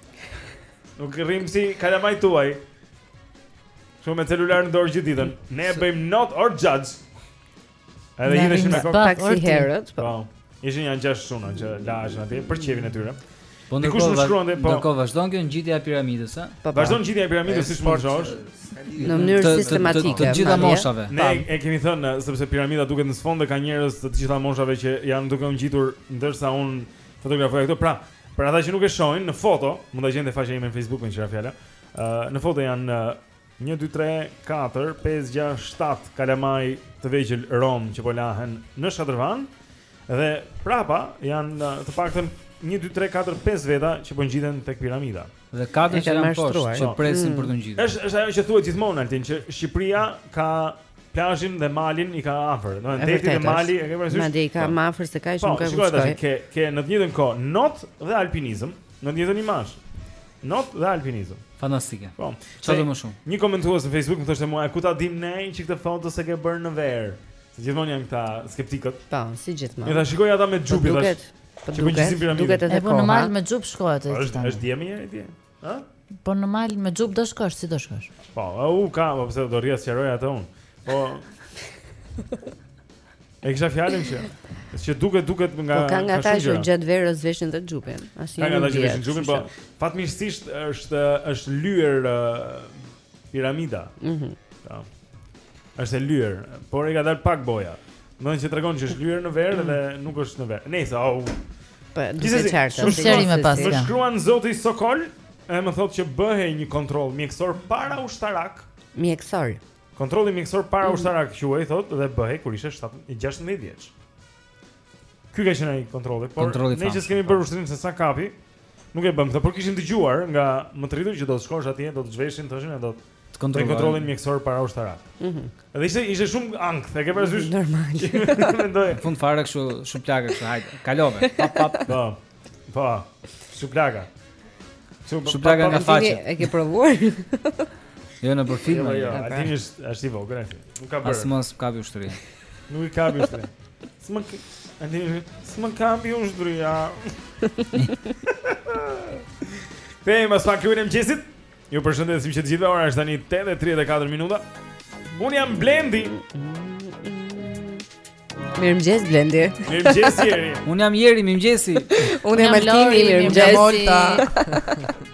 Nuk rrimë si kalamajtë tuaj. Shumë me celular në dorë gjithë ditën. Ne e bëjmë not or xhaxh. Edhe hidheshin me kokë. Pak si herët. Po. po. Ishin janë gjashtë çuna që laheshin atje për qejfin e tyre. Po ndërkohë vazhdon kjo ngjitja e piramidës, a? Po, po. Vazhdon ngjitja e piramidës siç mund të shohësh. në mënyrë sistematike. Të gjitha moshave. Ne e kemi thënë sepse piramida duket në sfond dhe ka njerëz të gjitha moshave që janë duke u ngjitur ndërsa unë fotografoj këto. Pra, për ata që nuk e shohin në foto, mund ta gjeni në faqen ime në Facebook meqë ra fjala. Ë në foto janë 1 2 3 4 5 6 7 kalamaj të vegjël romë që po lahen në shatërvan dhe prapa janë të paktën 1 2 3 4 5 veta që po ngjiten tek piramida. Dhe katër që janë poshtë, që presin mm. për të ngjitur. Është është ajo që thuhet gjithmonë Altin që Shqipëria ka plazhin dhe malin i ka afër. Do të thotë deti dhe mali, e ke parasysh? Madje i ka po. më afër se kaq po, nuk ka ku shkon. Po, shikoj ke ke në të njëjtën kohë not dhe alpinizëm, në të njëjtën imazh. Not dhe alpinizëm. Fantastike. Po. Çfarë më shumë? Një komentues në Facebook më thoshte mua, ku ta dim ne që këtë foto s'e ke bërë në verë? Se gjithmonë janë këta skeptikët. Po, si gjithmonë. Edhe shikoj ata me xhup po, tash. Po duket, duket edhe koha. Po në mal me xhup shkohet atë. Është është djem, njëri dje. Ë? Po në mal me xhup do shkosh, si do shkosh? Po, u ka, po pse do rri ta sqaroj atë unë. Po. E kisha fjalën që që duket duket nga Po ka nga ata që gjatë verës veshin dhe xhupin. Asnjë. Ka nga ata që veshin xhupin, po fatmirësisht është është lyer piramida. Mhm. Po. Është e lyer, por i ka dalë pak boja. Gjë që tregon që është lyer në verë dhe nuk është në verë. Nëse au. Po, duket e qartë. Shumë seri më pas. Më shkruan zoti Sokol, e më thotë që bëhej një kontroll mjekësor paraushtarak. Mjekësor. Kontrolli mjekësor para mm. ushtarak quhej thotë dhe bëhej kur ishe 16 vjeç. Ky ka qenë ai kontrolli, por ne që kemi bërë ushtrinë se sa kapi. Nuk e bëmë këtë, por kishim dëgjuar nga më të rritur që do të shkosh atje, do të zhveshin, thoshin e do të të kontrollojnë kontrollin mjekësor paraushtarak. Ëh. Mm dhe ishte ishte shumë ankth, e ke parasysh? Normal. Mendoj. Në fund fare kështu shuplakë kështu, hajde, kalove. Pap pap. Po. Po. Shuplakë. Shuplakë nga faqja. E ke provuar? Jo nëpër filma. Jo, jo, jo. Altini është është i vogël. Nuk ka bërë. Ai s'mos ka ushtri. Nuk e kapi ushtria. S'më ke... Ani, s'më kapi ushtria. Këtej, mas pak klubin e mëngjesit. Ju përshëndesim që të gjithëve, ora është tani 8.34 minuta. Unë jam Blendi. Mirëmëngjes, Blendi. Mirëmëngjes, Jeri. Unë jam Jeri, mirëmëngjesi. Unë jam Altini, mirëmëngjesi. Unë jam Olta.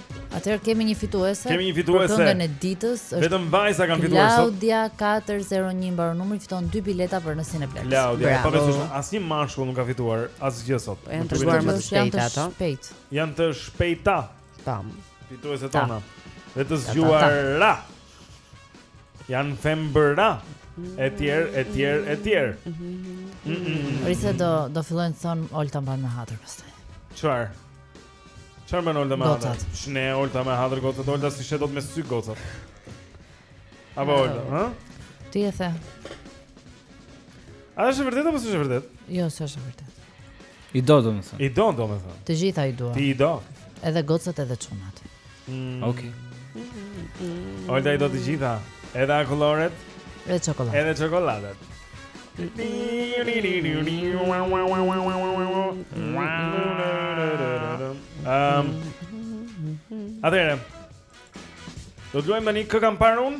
Atëherë kemi një fituese. Kemi një fituese. Për këngën e ditës është Vetëm vajza kanë fituar sot. Klaudia 401 mbaron numri fiton dy bileta për në Cineplexx. Klaudia, pa vetë se asnjë mashkull nuk ka fituar asgjë sot. Janë të fituar më të shpejtë ato. Shpejt. Janë të shpejta. Tam. Fitueset tona. Dhe të zgjuara. Janë femra. Etj, etj, etj. Risa do do fillojnë të thonë Olta mban me hatër pastaj. Çfarë? Çfarë mban Olta me hatër? S'i mban Olta me hatër gocat Olta s'i sheh dot me sy gocat. Apo Olta, ha? Ti e the. A është e vërtetë apo s'është e vërtetë? Jo, s'është e vërtetë. I do domethënë. I do domethënë. Të gjitha i dua. Ti i do. Edhe gocat edhe çunat. Mm. Okej. Okay. Olta i do të gjitha, edhe akulloret, edhe çokollatat. Edhe çokollatat. Ehm. Atëherë. Do të luajmë tani kë kam parë unë?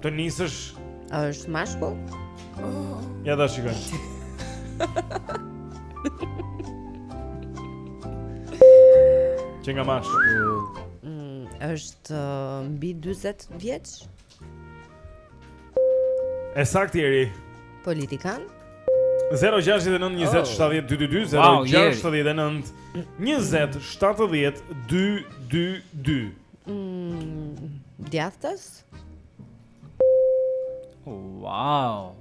Të nisësh A është mashkull? Ja ta shikoj Që nga mashkull mm, është uh, mbi 40 vjeç? E saktë Jeri Politikan? 0-6-9-20-7-12-2 0-6-9-20-7-12-2 Djathtas? Wow.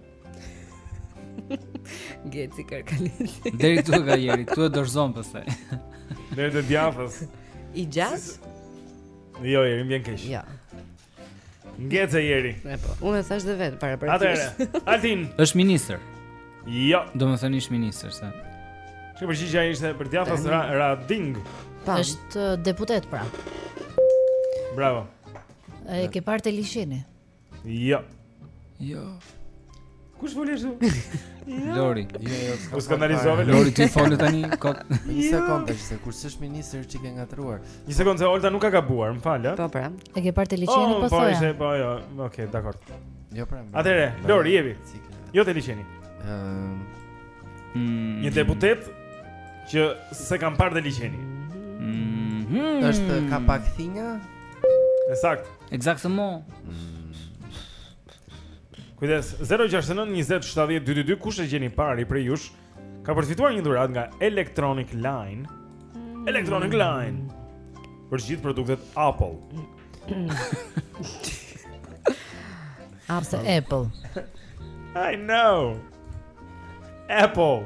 Ngeci kërkalit. Deri këtu ka Jeri, këtu e dorëzon pastaj. Deri te djathtas. I djathtë? Jo, Jeri më vjen keq. Jo. Ngece Jeri. Ne po. Unë e thashë dhe vetë për para. Atëherë. Altin. Është ministër. Jo, domethënë ish ministër se. Çka përgjigja ishte për djathtas ra, Rading? Pa. Është uh, deputet pra. Bravo. E ke parë te liqeni? Jo. Jo. Kush foli ashtu? Lori, jo, jo. Po skandalizove Lori ti fole tani kot. Një sekondë, sikur s'është ministër që ke ngatërruar. Një sekondë, Olta nuk ka gabuar, më fal, a? Po pra. E ke parë te liqeni oh, po thonë. Po, ishte, po, jo. Okej, dakor. Jo pra. Atëre, Lori, jepi. Jo te liqeni. Ëm. Mm. Një deputet që s'e kam parë te liqeni. Mhm. Është ka pak thinja? Ekzakt. Exactement. Kujdes, 069 20 70 222 kush e gjen i pari prej jush ka përfituar një dhuratë nga Electronic Line. Mm. Electronic Line. Për gjithë produktet Apple. Apple Apple. I know. Apple.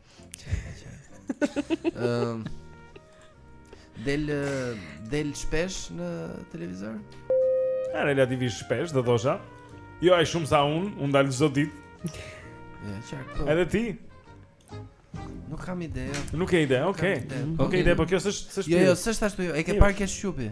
Ëm del del shpesh në televizor? Ja, relativisht shpesh, do thosha. Jo aq shumë sa un, un dal çdo ditë. Ja, çfarë? Edhe ti? Nuk kam ide. Jo. Nuk ke ide, okay. Okej, okay, ide, po kjo s'është s'është. Jo, jo, s'është ashtu, jo. e ke parë ke shqupi.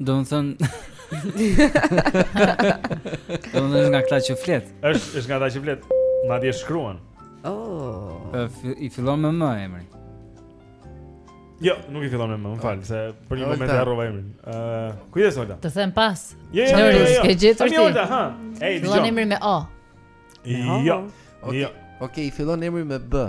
Domethënë Domethënë nga këta që flet është, është nga këta që flet Madje shkruan oh. I fillon me M emri Jo, nuk i fillon me M, më fal, se për një moment e harrova emrin uh, Kujdes, Olta Të them pas Jo, jo, jo, jo, jo. Ke gjetur ti Olta, ha Ej, dëgjo Fillon emri me O Jo, jo Ok, i fillon emri me B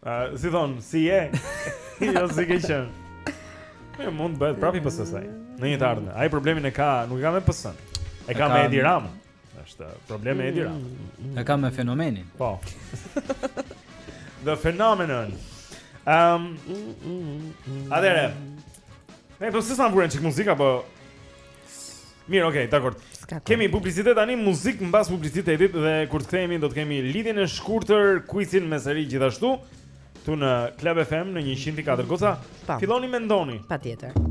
Uh, si thon, si je? jo si ke qen. A mund të bëhet prapë PS ai. Në një të ardhme. Ai problemin e ka, nuk e ka me PS-në. E ka me Edi Ramën. Është problemi Edi Rama. Mm. E ka me fenomenin. Po. The phenomenon. Ehm. Um, Atëre. Ne do të sesam vëmë çik muzikë apo Mirë, okay, dakor. Kemi publicitet tani, muzikë mbas publicitetit dhe kur të kthehemi do të kemi lidhje në shkurt quizin me seri gjithashtu këtu në Club FM në 104 Goca. Filloni mendoni. Patjetër.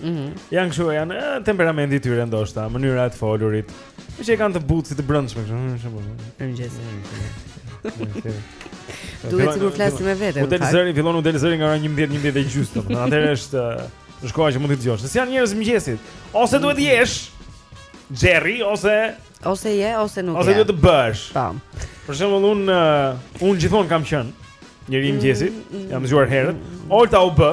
Mhm. Mm janë kështu, janë eh, temperamenti i tyre ndoshta, mënyra e të folurit. Është që kanë të butë si të brendshme kështu, më shumë. Mëngjes. Duhet të flasim me veten. U del zëri, fillon u del zëri nga ora 11, 11 e gjysmë, domethënë atëherë është është koha që mund të dëgjosh. Si janë njerëz mëngjesit, ose duhet të jesh Jerry ose ose je ose nuk je. Ose duhet të bëhesh. Tam. Po. Për shembull un uh, un gjithmonë kam qenë njeri i mm, mëngjesit, mm, mm. jam zgjuar herët. Olta u bë.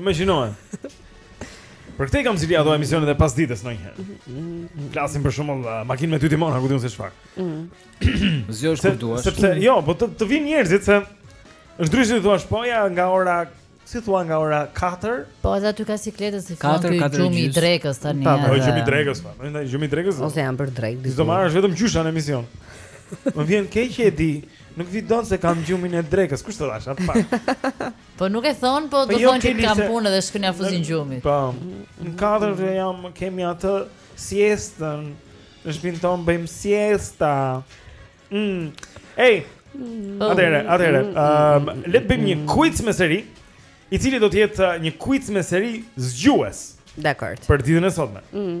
Imagjinoje. Për këtë kam zili ato mhm. emisionet e pasdites ndonjëherë. Mhm. Klasin për shembull uh, makinë me dy timona, a ku di unë se çfarë. Mhm. Zgjohesh kur duash. Sepse jo, po të, të vijnë njerëzit se është ndryshe të thuash po ja nga ora si thua nga ora 4. Po edhe aty ka siklet se i fut ky gjumi i drekës tani. Po, po gjumi i drekës, po. Në gjumi i drekës. Ose janë për drekë. Ti do marrësh vetëm gjysha në emision. Më vjen keq e di, nuk vij dot se kam gjumin e drekës. Kush ta thotë atë pak? Po nuk e thonë, po, po do jo, thonë që kam punë dhe shkojnë ia fusin gjumit. Po. Në katër që e kemi atë siestën. Në shpinë tonë bëjmë siesta. Mm. Ej. Mm. Atëre, atëre. Mm, Ehm, mm, le të bëjmë një quiz me Serin, i cili do të jetë uh, një quiz me Serin zgjues. Dakord. Për ditën e sotme. Mm.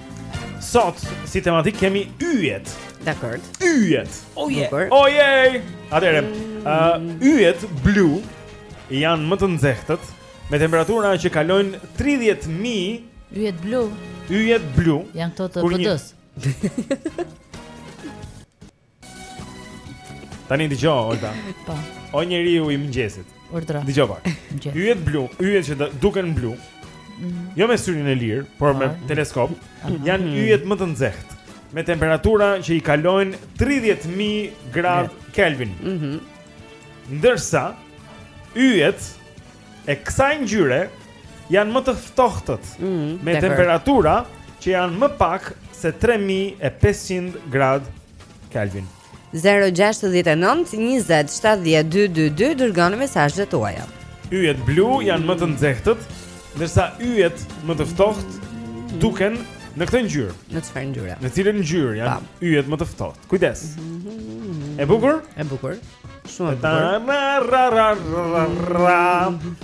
Sot, si tematikë kemi yjet. Dakord. Yjet. Oh yeah. Oh yeah. Atëherë, mm. uh, yjet blu janë më të nxehtët me temperatura që kalojnë 30000 yjet blu. Yjet blu. Janë këto të PD-s. Tani dëgjo, Olta. Po. O njeriu i mëngjesit. Urdhëro. Dëgjo pak. Yjet blu, yjet që duken blu. Mhm. Jo me syrin e lirë, por me teleskop, janë mhm. yjet më të nxehtë, me temperatura që i kalojnë 30000 gradë Kelvin. Mhm. Ndërsa yjet e kësaj ngjyre janë më të ftohtët mm -hmm, me dever. temperatura që janë më pak se 3500 gradë Kelvin. 0-6-9-20-7-2-22 Dërgoni mesazhet tuaja Yjet blu janë më të nxehtët Ndërsa yjet më të ftohtë Duken në këtë ngjyrë Në çfarë ngjyre Në cilën ngjyrë janë yjet më të ftohtë Kujdes mm -hmm. E bukur? E bukur Shumë ta ra ra ra ra ra.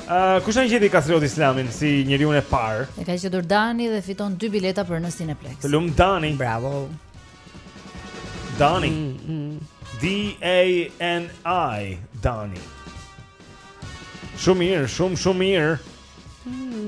Ah, kush na gjeti Kastriot Islamin si njeriun e parë? E ka gjetur Dani dhe fiton dy bileta për në Cineplexx. Të lumtë Dani. Bravo. Dani. Mm, mm. D A N I Dani. Shumë mirë, shumë shumë mirë. Mm.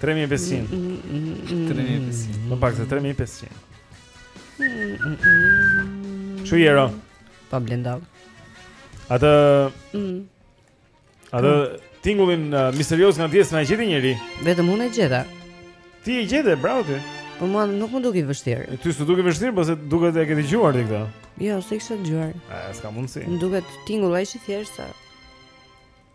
3500. 3500. Më pak se 3500. Ç'u Jero? Po Blendi. Atë mm. Atë tingullin uh, misterios nga dje s'na e gjeti njeri Vetëm unë e gjeta Ti e gjete, bravo ti Po mua nuk m'u duk i vështirë e, Ty s'të duket i vështirë, po se duket e ke dëgjuar ti këtë Jo, s'e kisha dëgjuar A, s'ka mundësi Më duket tingull aq i thjeshtë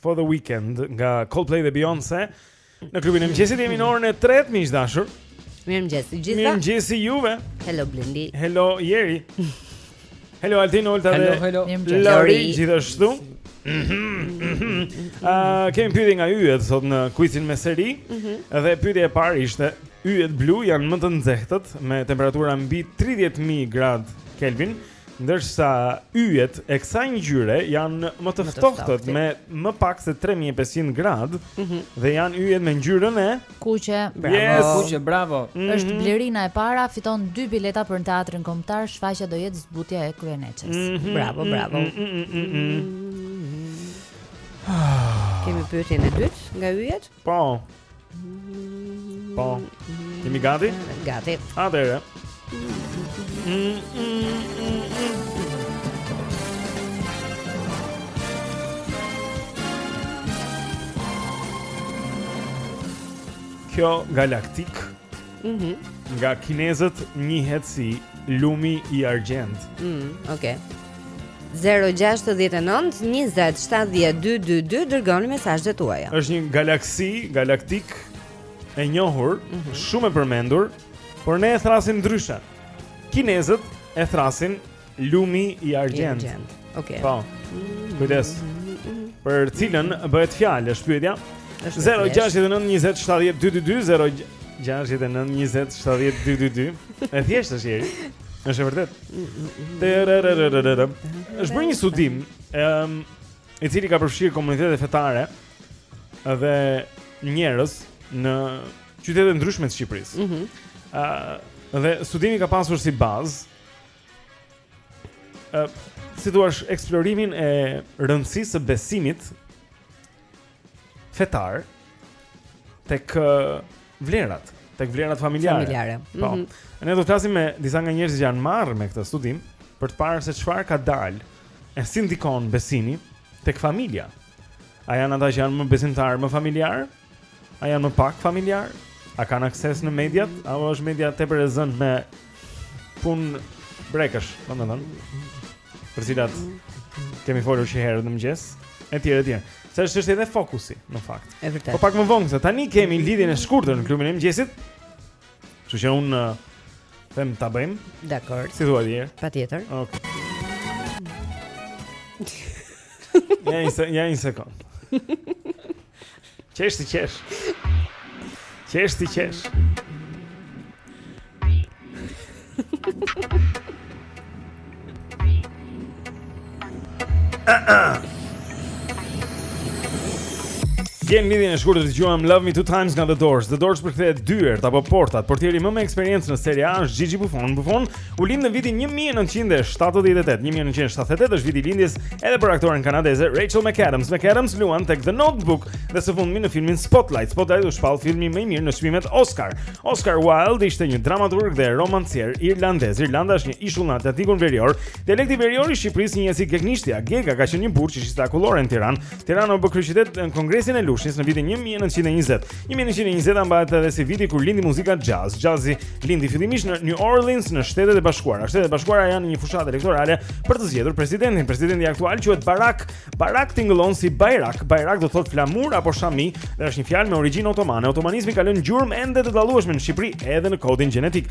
For the Weekend nga Coldplay dhe Beyoncé në klubin e mëngjesit jemi në orën e 3 miq të dashur. Mirëmëngjes të gjithëve. Mirëmëngjes juve. Hello Blendi. Hello Jeri. Hello Altin Olta. Hello hello. Lori gjithashtu. Ah, kemi pyetje nga yjet sot në quizin me seri. Mhm. Dhe pyetja e parë ishte yjet blu janë më të nxehtët me temperatura mbi 30000 gradë Kelvin, Ndërsa yjet e kësaj ngjyre janë më të ftohtët me më pak se 3500 grad mm -hmm. dhe janë yjet me ngjyrën e kuqe. Bravo, yes. kuqe, bravo. Mm -hmm. Është Blerina e para, fiton dy bileta për në teatrin kombëtar, shfaqja do jetë Zbutja e kryeneçes. Mm -hmm. Bravo, bravo. Mm -hmm. Mm -hmm. Kemi pyetjen e dytë nga yjet. Po. Po. Jemi gati? Gati. Atëherë. Mm, mm, mm, Kjo galaktikë Mhm. Mm nga kinezët njihet si lumi i argjendtë. Mhm, okay. 0-6-9-20-70-2-22 Dërgoni mesazhet tuaja është një galaksi, galaktikë e njohur, mm -hmm. shumë e përmendur Por ne e thrrasim ndryshe Kinezët e thrrasin Lumi i argjendtë. Okej. Okay. Po. Kujdes. Për cilën bëhet fjalë është pyetja? 0692070222 0692070222 E thjeshtë është Jeri. Është vërtet. Është bërë një studim, ëm, i cili ka përfshirë komunitete fetare dhe njerëz në qytete të ndryshme të Shqipërisë. Ëh. Mhm. Ëh, dhe studimi ka pasur si bazë ë si t'thuash eksplorimin e rëndësisë së besimit fetar tek vlerat, tek vlerat familjare. Familjare. Po. Mm -hmm. Ne do të flasim me disa nga njerëzit që janë marrë me këtë studim për të parë se çfarë ka dalë e si ndikon besimi tek familja. A janë ata që janë më besimtarë, më familjarë A janë më pak familjar? A kanë akses në media? A është media tepër e zënë me punë brekësh, domethënë? Për cilat kemi folur që herët në mëgjes? E tjere, e tjere. Se ç'është është edhe fokusi, në fakt. E vërtetë. Po pak më vonë, se tani kemi lidhjen e shkurtër në klubin e mëgjesit. Që që unë, them, ta bëjmë. Dakor. Si thua ti? Patjetër. Ok. Ja një sekundë. Qesh ti qesh. Qesh ti qesh. Jemi lidhjen e shkurtër dëgjuam Love me two times nga The Doors The Doors përkthehet dyert apo portat Portieri më me eksperiencë në Serie A është Gigi Buffon Buffon U lind në vitin 1978, 1978 është viti i lindjes edhe për aktoren kanadeze Rachel McAdams. McAdams luan tek The Notebook dhe së fundmi në filmin Spotlight. Spotlight u shpall filmi më i mirë në çmimet Oscar. Oscar Wilde ishte një dramaturg dhe romancier irlandez. Irlanda është një ishull në Atlantikun Verior. Dialekti verior i Shqipërisë njihet si gegnishtja. Gega ka qenë një burrë që shiste akullore në Tiranë. Tirana u bë kryeqytet në Kongresin e Lushnjës në vitin 1920. 1920 mbahet edhe si viti kur lindi muzika jazz. Jazzi lindi fillimisht në New Orleans në Shtetet e Bashkuara. Shtetet e Bashkuara janë në një fushatë elektorale për të zgjedhur presidentin. Presidenti aktual quhet Barack. Barack tingëllon si bajrak. Bajrak do thotë flamur apo shami, dhe është një fjalë me origjinë otomane. Otomanizmi ka lënë gjurmë ende të dallueshme në Shqipëri edhe në kodin gjenetik.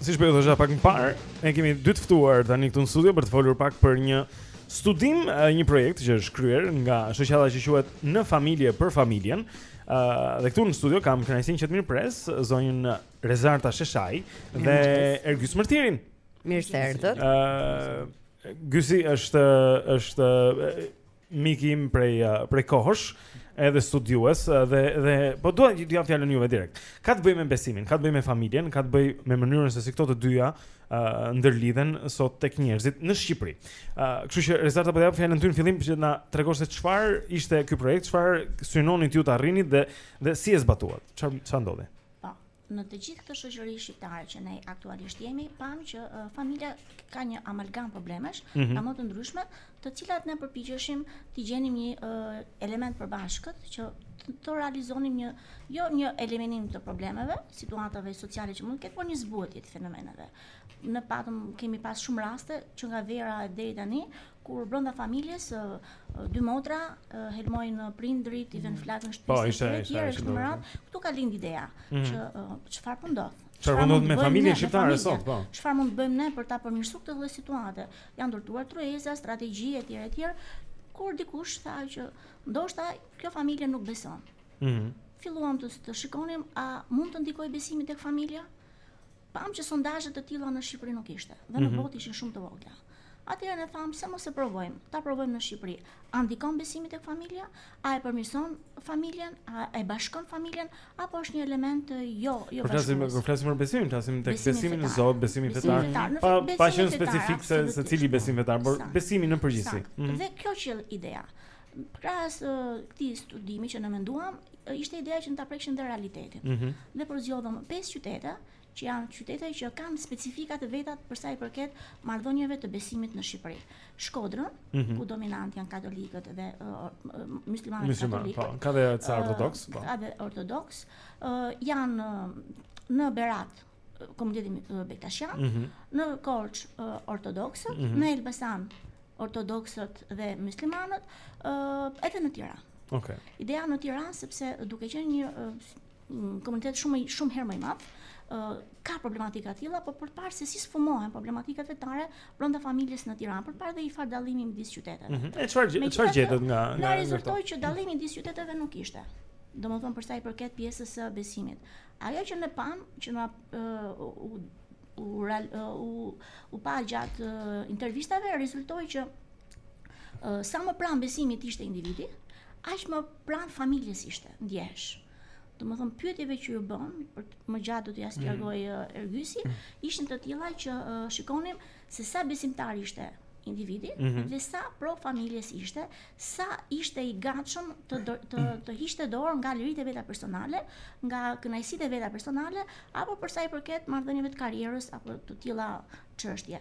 Siç po ju thosha pak më parë, ne kemi dy të ftuar tani këtu në studio për të folur pak për një studim, një projekt që është kryer nga shoqata që quhet Në familje për familjen. Ë uh, dhe këtu në studio kam kënaqësinë që të mirëpres zonjën Rezarta Sheshaj dhe Ergys Mërtirin. Mirë se erdhët. Ë uh, Gysi është është mik im prej uh, prej kohësh, edhe studiues uh, dhe dhe po dua t'jua jap fjalën juve direkt. Ka të bëjë me besimin, ka të bëjë me familjen, ka të bëjë me mënyrën se si këto të dyja uh, ndërlidhen sot tek njerëzit në Shqipëri. Uh, kështu që Rezarta po ta jap fjalën ty në fillim që të na tregosh se çfarë ishte ky projekt, çfarë synonit ju të arrinit dhe dhe si e zbatuat. Çfarë çfarë ndodhi? Po. në të gjithë këtë shoqëri shqiptare që ne aktualisht jemi, pamë që uh, familja ka një amalgam problemesh, mm -hmm. nga më të ndryshme, të cilat ne përpiqeshim të gjenim një uh, element të përbashkët që të realizonim një jo një eliminim të problemeve, situatave sociale që mund të ketë, por një zbutje të fenomeneve. Ne patëm kemi pas shumë raste që nga vera deri tani kur brenda familjes dy motra helmojnë prindërit, i vënë mm. flakën shtëpisë së tyre, e tjerë kështu me radhë. Ktu ka lind ideja mm. që çfarë po ndodh. Çfarë po ndodh me familjen shqiptare sot, po? Çfarë mund të bëjmë ne për ta përmirësuar këtë lloj situate? Janë ndërtuar tryeza, strategji etj etj, kur dikush tha që ndoshta kjo familje nuk beson. Mhm. Filluam të, të shikonim a mund të ndikojë besimi tek familja? Pamë që sondazhe të tilla në Shqipëri nuk ishte dhe në mhm. botë ishin shumë të vogla. Atëherë ne thamë se mos e provojmë, ta provojmë në Shqipëri. A ndikon besimi tek familja? A e përmirëson familjen? A e bashkon familjen apo është një element jo, jo bashkë? Flasim, kur flasim për besimin, flasim tek besimi në Zot, besimi fetar. Pa pa qenë specifik se se cili besim fetar, por besimi në përgjithësi. Mhm. Dhe kjo qe ideja. Krahas këtij studimi që ne menduam, ishte ideja që ne ta prekshim dhe realitetin. Mm -hmm. Dhe përzgjodhëm pesë qytete, që janë qytete që kanë specifika të veta për sa i përket marrëdhënieve të besimit në Shqipëri. Shkodrën, mm -hmm. ku dominant janë katolikët dhe uh, muslimanët Musliman, katolikët. Po, ka dhe ca ortodoks, po. Ka dhe ortodoks, uh, janë uh, në Berat, komuniteti bektashian, mm -hmm. në Korçë uh, ortodoksët, mm -hmm. në Elbasan ortodoksët dhe muslimanët, uh, edhe në Tiranë. Okay. Ideja në Tiranë sepse duke qenë një uh, komunitet shumë shumë herë më i madh, uh, ka problematika të tilla, por për të parë se si sfumohen problematikat fetare brenda familjes në Tiranë, për të parë dhe një farë dallimi midis qyteteve. Mm -hmm. E çfarë çfarë gjetët nga nga Na rezultoi që dallimi midis qyteteve nuk ishte. Domethënë për sa i përket pjesës së besimit. Ajo që ne pamë, që na u u u pa gjatë intervistave rezultoi që sa më pranë besimit ishte individi, aq më pranë familjes ishte, ndjehesh. Domethënë, pyetjeve që iu bëmë, për më gjatë do t'ja mhm. shpjegojë mm. Ergysi, ishin të tilla që shikonim se sa besimtar ishte individi mm -hmm. dhe sa pro familjes ishte, sa ishte i gatshëm të do, të të hiqte dorë nga liritë e veta personale, nga kënaqësitë e veta personale apo për sa i përket marrëdhënieve të karrierës apo të tilla çështje.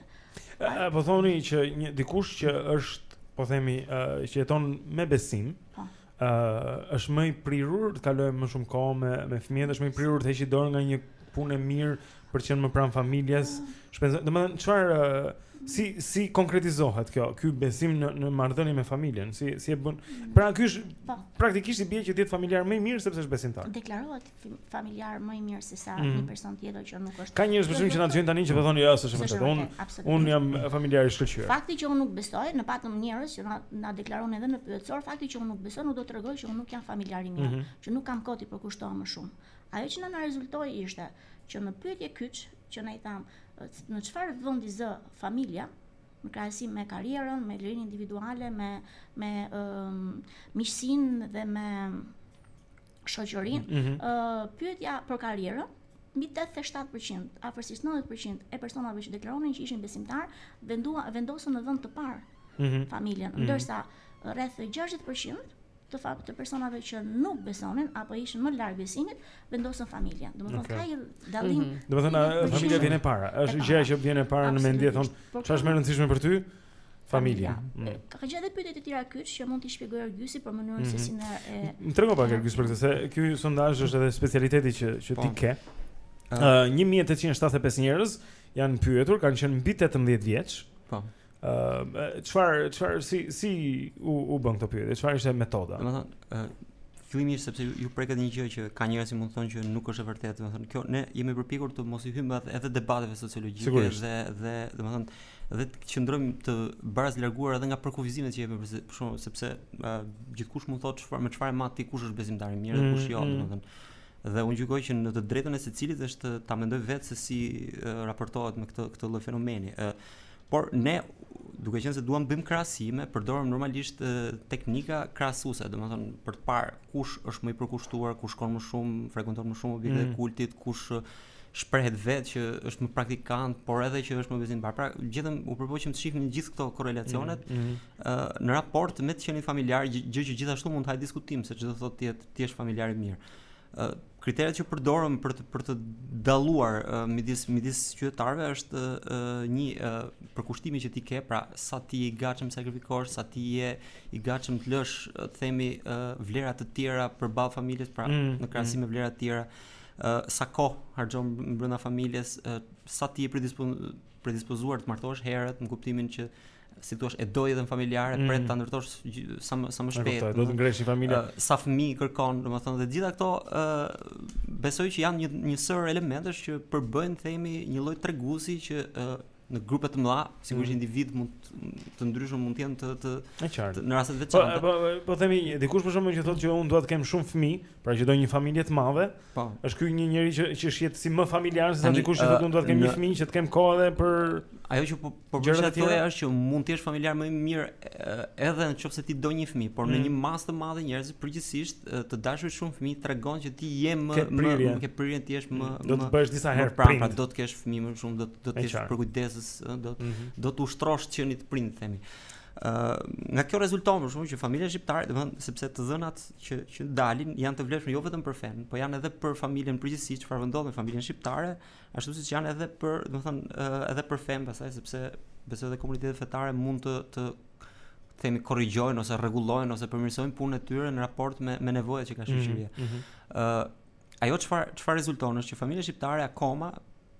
Po thoni që një dikush që është, po themi, uh, që jeton me besim, po. uh, është më i prirur të kalojë më shumë kohë me me fëmijët, është më i prirur të heqë dorë nga një punë e mirë për të qenë më pranë familjes. Shpenzon, domethënë çfarë uh, si si konkretizohet kjo? Ky besim në në marrëdhënie me familjen, si si e bën? Pra ky është po. praktikisht i bie që të jetë familjar më i mirë sepse është besimtar. Deklarohet. familjar më i mirë se sa mm. një person tjetër që nuk është. Ka njerëz përsëri që na dëgjojnë tani që po thonë jo, s'është vërtet. Unë un jam familjar i shkëlqyer. Fakti që unë nuk besoj, ne patëm njerëz që na na deklaron edhe në pyetësor, fakti që unë nuk besoj nuk do të tregojë që unë nuk jam familjar i mirë, mm -hmm. që nuk kam kohë t'i përkushtuar më shumë. Ajo që na na rezultoi ishte që në pyetje kyç që ne i thamë, në çfarë vendi zë familja, në krahasim me karrierën, me lirinë individuale, me me ëm um, miqësinë dhe me shoqërinë. Mm -hmm. uh, pyetja për karrierën, mbi 87%, afërsisht 90% e personave që deklaronin që ishin besimtarë, vendo vendosën në vend të parë mm -hmm. familjen, mhm. ndërsa mm -hmm. rreth 60% të fat të personave që nuk besonin apo ishin më larg besimit, vendosën familjen. Domethënë okay. ka një dallim. Mm -hmm. Domethënë familja vjen e para. Është gjëja që vjen e para në mendje kur thonë, çfarë është më e rëndësishme për ty? familja. Mm. Ka pasur edhe pyetje të tjera kyç që mund t'i shpjegojë Ergysi për mënyrën mm -hmm. se mhm. si na e Më trego pak Ergys për këtë se ky sondazh është edhe specialiteti që që po. ti ke. Ë uh, 1875 njerëz janë pyetur, kanë qenë mbi 18 vjeç. Po. Ë uh, çfarë çfarë si si u u bënë këto pyetje? Çfarë ishte metoda? Domethënë, ë uh, fillimisht sepse ju prekët një gjë që ka njerëz që mund të thonë që nuk është e vërtetë, domethënë kjo ne jemi përpjekur të mos i hyjmë edhe debateve sociologjike dhe dhe domethënë dhe të qëndrojmë të barazlarguar edhe nga përkufizimet që jemi për shkak sepse uh, gjithkush mund të thotë çfarë me çfarë mat ti kush është besimtar i mirë dhe kush mm, jo, mm. domethënë. Dhe unë gjykoj që në të drejtën e secilit është ta mendojë vetë se si uh, raportohet me këtë këtë lloj fenomeni. Uh, por ne duke qenë se duam të bëjmë krahasime, përdorim normalisht uh, teknika krahasuese, domethënë për të parë kush është më i përkushtuar, kush shkon më shumë, frekuenton më shumë objektet e mm. kultit, kush uh, shprehet vetë që është më praktikant, por edhe që është më besimtar. Pra, gjithëm u përpoqëm të shihnim gjithë këto korrelacionet mm -hmm. uh, në raport me të qenit familjar, gjë që gjithashtu mund të hajë diskutim se ç'do të thotë ti je ti je familjar i mirë. Uh, kriteret që përdorëm për të për të dalluar uh, midis midis qytetarëve është uh, një uh, përkushtimi që ti ke, pra sa ti je i gatshëm të sakrifikosh, sa ti je i gatshëm të lësh uh, themi uh, vlera të tjera përballë familjes, pra mm -hmm. në krahasim mm -hmm. me vlera të tjera. Uh, sa kohë harxhon brenda familjes, sa ti je i predispozuar të martohesh herët në kuptimin që si thua e do jetën familjare, mm. pret ta ndërtosh sa më sa më shpejt. Do të ngresh një familje. Uh, sa fëmijë kërkon, domethënë dhe të gjitha këto ë uh, besoj që janë një një sërë elementesh që përbëjnë themi një lloj treguesi që uh, në grupe të mëdha, sigurisht mm. individë të ndryshëm mund të jenë të të të në raste të po, veçanta. Po po, po themi dikush për shembull që thotë që unë dua të kem shumë fëmijë, pra që do një familje të madhe. Po. Është ky një njeri që që shihet si më familjar se dikush që thotë unë dua të kem një fëmijë që të kem kohë edhe për ajo që po po thoja është që mund të jesh familjar më i mirë edhe nëse ti do një fëmijë, por në mm. një masë të madhe njerëz përgjithësisht të dashur shumë fëmijë tregon që ti je më më ke prirje të jesh më do të bësh disa herë pra, pra do të kesh fëmijë më shumë do do të jesh përkujdesës, ë, do mm -hmm. do të ushtrosh të qenit prind themi. ë uh, Nga kjo rezulton për shembull që familja shqiptare, domethënë sepse të dhënat që që dalin janë të vlefshme jo vetëm për fenë, po janë edhe për familjen në përgjithësi çfarë ndodh me familjen shqiptare, ashtu siç janë edhe për, domethënë, uh, edhe për fenë pastaj sepse besoj edhe komunitetet fetare mund të të themi korrigjojnë ose rregullojnë ose përmirësojnë punën e tyre në raport me me nevojat që ka mhm, shoqëria. Mhm. ë mm -hmm. uh, ajo çfarë çfarë rezulton është që familja shqiptare akoma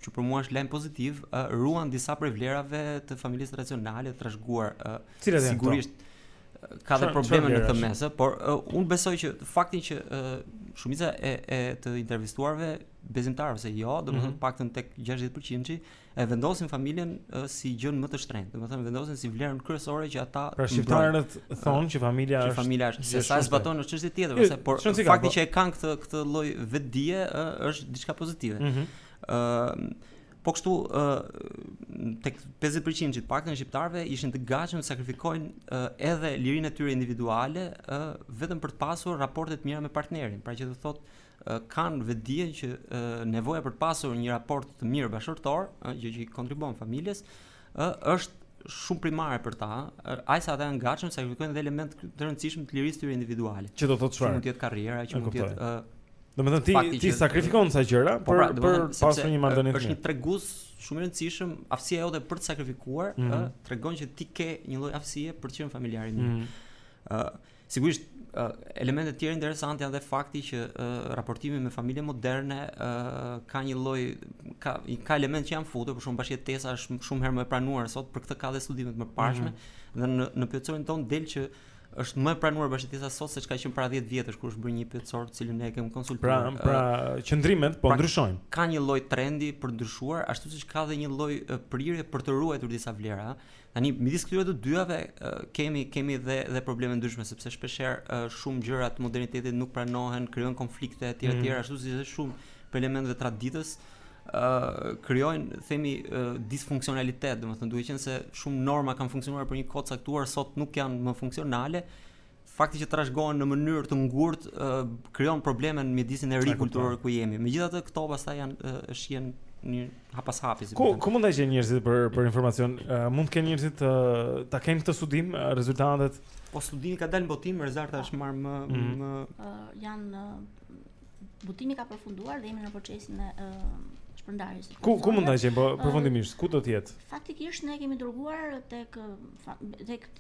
që për mua është lajm pozitiv, uh, ruan disa prej vlerave të familjes tradicionale të trashëguar. Uh, sigurisht ka dhe probleme në këtë mes, por uh, unë besoj që fakti që uh, shumica e, e të intervistuarve besimtarë ose jo, domethënë mm -hmm. paktën tek 60% e vendosin familjen uh, si gjënë më të shtrenjtë, domethënë e vendosin si vlerën kryesore që ata pra shqiptarët thonë që familja është që familja është se sa zbatohet është çështje tjetër, jo, ose por fakti po- që e kanë këtë këtë lloj vetëdije është diçka pozitive. Ëh, mhm. uh, Po kështu, uh, tek 50% të paktën të shqiptarëve ishin të gatshëm të sakrifikojnë uh, edhe lirinë e tyre individuale uh, vetëm për të pasur raporte të mira me partnerin. Pra që do të thotë uh, kanë vetëdijen që uh, nevoja për të pasur një raport të mirë bashkëshortor, uh, gjë që i kontribuon familjes, uh, ë është shumë primare për ta, aq sa ata janë të gatshëm të sakrifikojnë dhe elementë të rëndësishëm të lirisë së tyre individuale. Që do të thotë çfarë? Që mund të jetë karriera, që mund të jetë ë Domethënë ti ti që... sakrifikon disa gjëra po, pra, për për pasur një marrëdhënie. Është një tregues shumë i rëndësishëm, aftësia jote për të sakrifikuar, mm -hmm. ë tregon që ti ke një lloj aftësie për të qenë familjar i mirë. Mm -hmm. ë Sigurisht, elemente të tjera interesante janë dhe fakti që raporti me familjen moderne ka një lloj ka ka elementë që janë futur, për shembull bashkëjetesa është shumë herë më e pranuar sot për këtë ka dhe studime të mëparshme mm -hmm. dhe në në pyetësorin ton del që është më e pranuar bashkëjetesa sot se ç'ka qenë para 10 vjetësh kur është bërë një pyetësor të cilin ne kemi konsultuar. Pra, pra qëndrimet po pra, ndryshojnë. Ka një lloj trendi për të ndryshuar, ashtu siç ka dhe një lloj prirje për të ruajtur disa vlera. Tani midis këtyre të dyave kemi kemi dhe dhe probleme të ndryshme sepse shpeshherë shumë gjëra të modernitetit nuk pranohen, krijojnë konflikte etj etj, mm. ashtu siç edhe shumë prej elementëve të traditës ë uh, krijojnë themi uh, disfunksionalitet, domethënë duke qenë se shumë norma kanë funksionuar për një kohë të caktuar, sot nuk janë më funksionale, Fakti që trashëgohen në mënyrë të ngurtë krijon probleme në mjedisin e ri kulturor ku jemi. Megjithatë këto pastaj janë shihen një hap pas hapi si. Ku ku mund ta gjejnë njerëzit për për informacion? Uh, mund të kenë njerëzit të uh, ta kenë këtë studim,, uh, rezultatet. Po studimi ka dalë në botim, Rezarta është marrë më mm -hmm. më uh, janë uh, botimi ka përfunduar dhe jemi në procesin e uh, shpërndarjes. Ku ku mund ta gjejmë po, përfundimisht? Ku do të jetë? Faktikisht ne kemi dërguar tek tek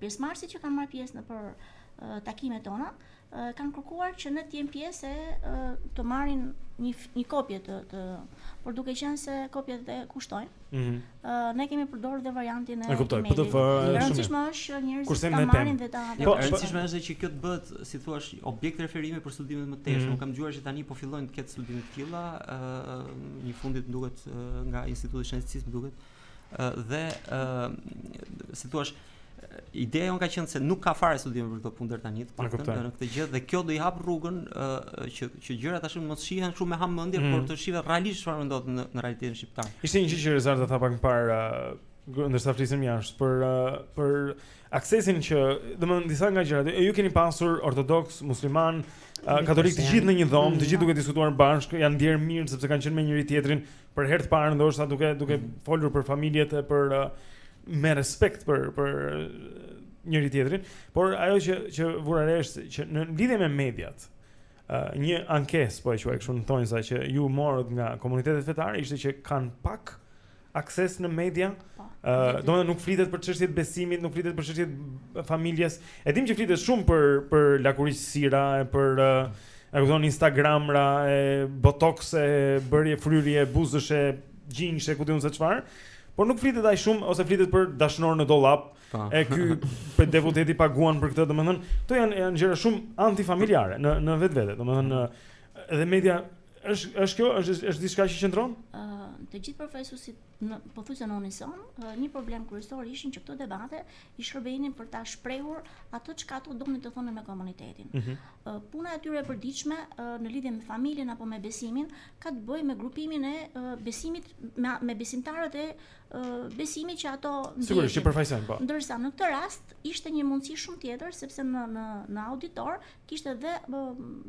Pjesëmarrësit që kanë marrë pjesë nëpër takimet tona kanë kërkuar që ne të jenë pjesë e të marrin një një kopje të të por duke qenë se kopjet dhe kushtojnë. Ëh. Mm -hmm. Ne kemi përdorur dhe variantin e E kuptoj, po të fë. E rëndësishme është njerëzit Kurse ta marrin dhe ta. Jo, e rëndësishme është që kjo të bëhet, si thua, objekt referimi për studime të tjera. Mm -hmm. Unë kam dëgjuar që tani po fillojnë të ketë studime të tilla, ëh, një i fundit duket nga Instituti i Shëndetësisë, duket. Ëh dhe si thua ideja jonë ka qenë se nuk ka fare studime për këto punë deri tani të paktën në këtë gjë dhe kjo do i hap rrugën që që gjërat të mos shihen kështu me hamendje mm. por të shihen realisht çfarë ndodh në, në realitetin shqiptar. Ishte një gjë që Rezarta tha pak më parë uh, ndërsa flisnim jashtë për uh, për aksesin që, domethënë disa nga gjërat ju keni pasur ortodoks, musliman, uh, katolik të gjithë në një dhomë, të gjithë duke diskutuar bashkë, janë ndier mirë sepse kanë qenë me njëri tjetrin, për herë të parë ndoshta duke duke mm -hmm. folur për familjet e për uh, me respekt për për njëri tjetrin, por ajo që që vura re është që në lidhje me mediat, uh, një ankesë po e quaj kështu në thonjëza që ju morët nga komunitetet fetare ishte që kanë pak akses në media. Po. Ë, uh, domethënë nuk flitet për çështjet e besimit, nuk flitet për çështjet e familjes. E dim që flitet shumë për për lakuriqësira, e për uh, E kupton Instagramra e botox e bërje fryrje buzësh e gjinjsh e ku di unë se çfarë. Por nuk flitet aq shumë ose flitet për dashnorë në dollap. Po. E ky pe deputeti paguan për këtë, domethënë, këto janë janë gjëra shumë antifamiljare në në vetvete, domethënë edhe media është është kjo është është diçka që qëndron? Ë, të gjithë përfaqësuesit në pothuajse në unison, ë, një problem kryesor ishin që këto debate i shërbenin për ta shprehur atë çka ato donin të thonin me komunitetin. Puna e tyre e përditshme në lidhje me familjen apo me besimin ka të bëjë me grupimin e besimit me, me besimtarët e besimit që ato ndjekin. Sigurisht, që përfaqësojnë po. Ndërsa në këtë rast ishte një mundësi shumë tjetër sepse në në në auditor kishte dhe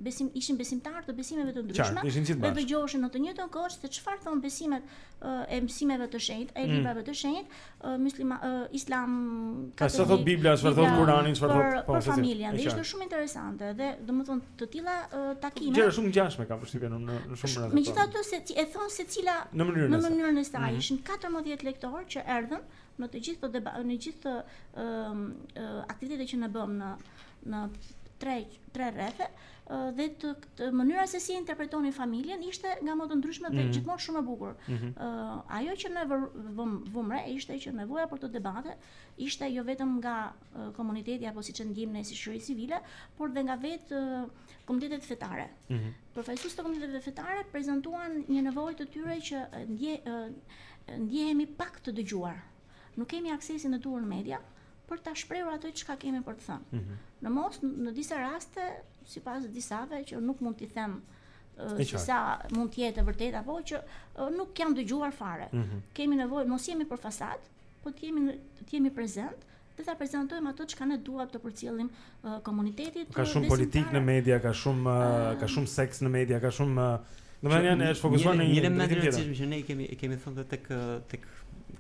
besim ishin besimtarë të besimeve të ndryshme. Qartë, ishin gjithë bashkë. Dhe dëgjoheshin në të njëjtën kohë se çfarë thonë besimet e mësimeve të shenjtë, e mm. librave të shenjtë, musliman islam ça thotë bibla çfarë thotë kurani çfarë thotë po për familjen dhe ishte shumë interesante dhe domethënë të tilla takime gjëra shumë ngjashme kam përshtypjen unë në shumë rreth megjithatë se e thonë secila në mënyrën në mënyrën e saj mhm. ishin 14 lektorë që erdhën në të gjithë në gjithë aktivitetet që ne bëmë në në tre tre rrethe dhe të, të mënyra se si e interpretonin familjen ishte nga më të ndryshme dhe mm -hmm. gjithmonë shumë e bukur. Ëh mm -hmm. ajo që ne vumë re ishte që nevoja për këto debate ishte jo vetëm nga komuniteti apo siç e ndjejmë ne si shoqëri civile, por dhe nga vetë komunitetet fetare. Ëh mm -hmm. përfaqësues të komuniteteve fetare prezantuan një nevojë të tyre që ndje ndjehemi pak të dëgjuar. Nuk kemi aksesin e duhur në media për ta shprehur atë çka kemi për të thënë. Mm -hmm. Në mos në disa raste, sipas disave që nuk mund ta them se sa mund të jetë e vërtetë apo që nuk janë dëgjuar fare. Mm -hmm. Kemi nevojë mos jemi për fasadë, po të jemi të jemi prezent dhe ta prezantojmë ato çka ne duam t'i përcjellim komunitetit. Ka shumë politikë në media, ka shumë ka shumë seks në media, ka shumë domethënë janë është fokusuar në. Një element të rëndësishëm që ne kemi kemi thënë tek tek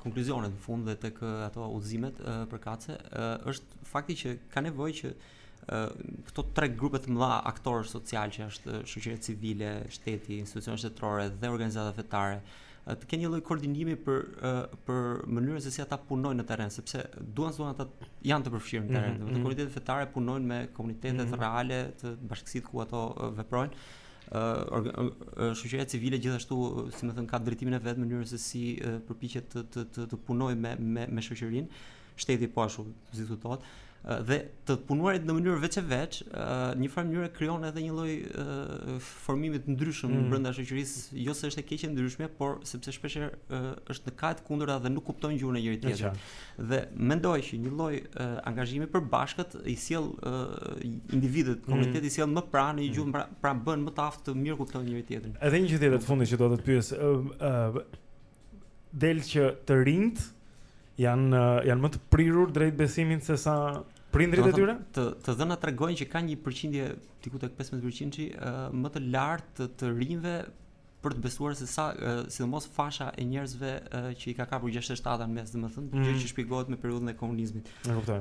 konkluzionet në fund dhe tek ato udhëzimet përkatëse është fakti që ka nevojë që këto tre grupe të mëdha aktorësh socialë që është shoqëria civile, shteti, institucionet shtetërore dhe organizatat fetare, të kenë një lloj koordinimi për për mënyrën se si ata punojnë në terren, sepse duan s'duan ata janë të përfshirë në terren. Mm -hmm. Dhe mhm. komunitetet fetare punojnë me komunitete mm -hmm. reale të bashkësisë ku ato veprojnë. Uh, shoqëria civile gjithashtu si me thënë ka drejtimin e vet mënyrën se si uh, përpiqet të të të, të punojë me me me shoqërinë shteti po ashtu si thuhet dhe të punuarit në mënyrë veç e veç në një farë mënyre krijon edhe një lloj formimi të ndryshëm mm. brenda shoqërisë jo se është e keqe e ndryshmja por sepse shpesh është në kahe të kundërta dhe nuk kuptojnë gjuhën e njëri tjetrit dhe mendoj që një lloj angazhimi i përbashkët i sjell individët mm. komunitetet mm. i sjell më pranë një gjuhe mm. pra, pra i bën më të aftë të mirëkuptojnë njëri tjetrin edhe një gjë tjetër të fundit që dua të të pyes del që të rinjtë janë janë më të prirur drejt besimit se sa prindërit e tyre? Të të dhënat tregojnë që ka një përqindje diku tek 15% më të lartë të, të rinjve për të besuar se sa sidomos fasha e njerëzve që i ka kapur 67-a në mes, domethënë, mm. gjë që shpjegohet me periudhën e komunizmit.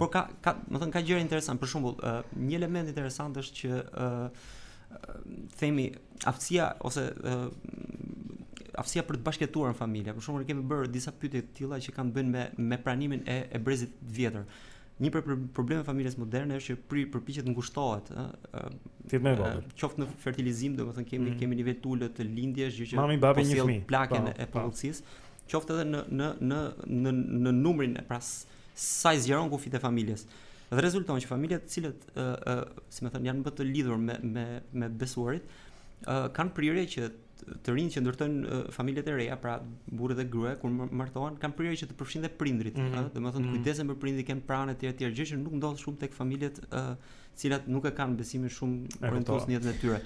Por ka ka, domethënë ka gjëra interesante. Për shembull, një element interesant është që themi aftësia ose aftësia për të bashkëjetuar në familje. Për shembull, kemi bërë disa pyetje të tilla që kanë të bëjnë me me pranimin e e brezit të vjetër. Një prej problemeve të familjes moderne është që pri përpiqet të ngushtohet, ë, ti më vjen. Qoftë në fertilizim, domethënë kemi mm. kemi nivel të ulët të lindjes, gjë që sjell, mami babi po një fëmijë, plakjen e popullsisë, qoftë edhe në në në në në numrin e pas pra, sa i zgjeron kufijtë e familjes. Dhe rezulton që familjet të cilat, ë ë, si më thënë, janë më të lidhura me me me besuarit, ë kanë prirje që të rinjtë që ndërtojnë familjet e reja, pra burrë dhe grua kur martohen, kanë prirje që të përfshijnë dhe prindërit, mm -hmm. domethënë mm -hmm. kujdesen për prindin, e kanë pranë etj etj, gjë që nuk ndodh shumë tek familjet të cilat nuk e kanë besimin shumë orientues në jetën e tyre.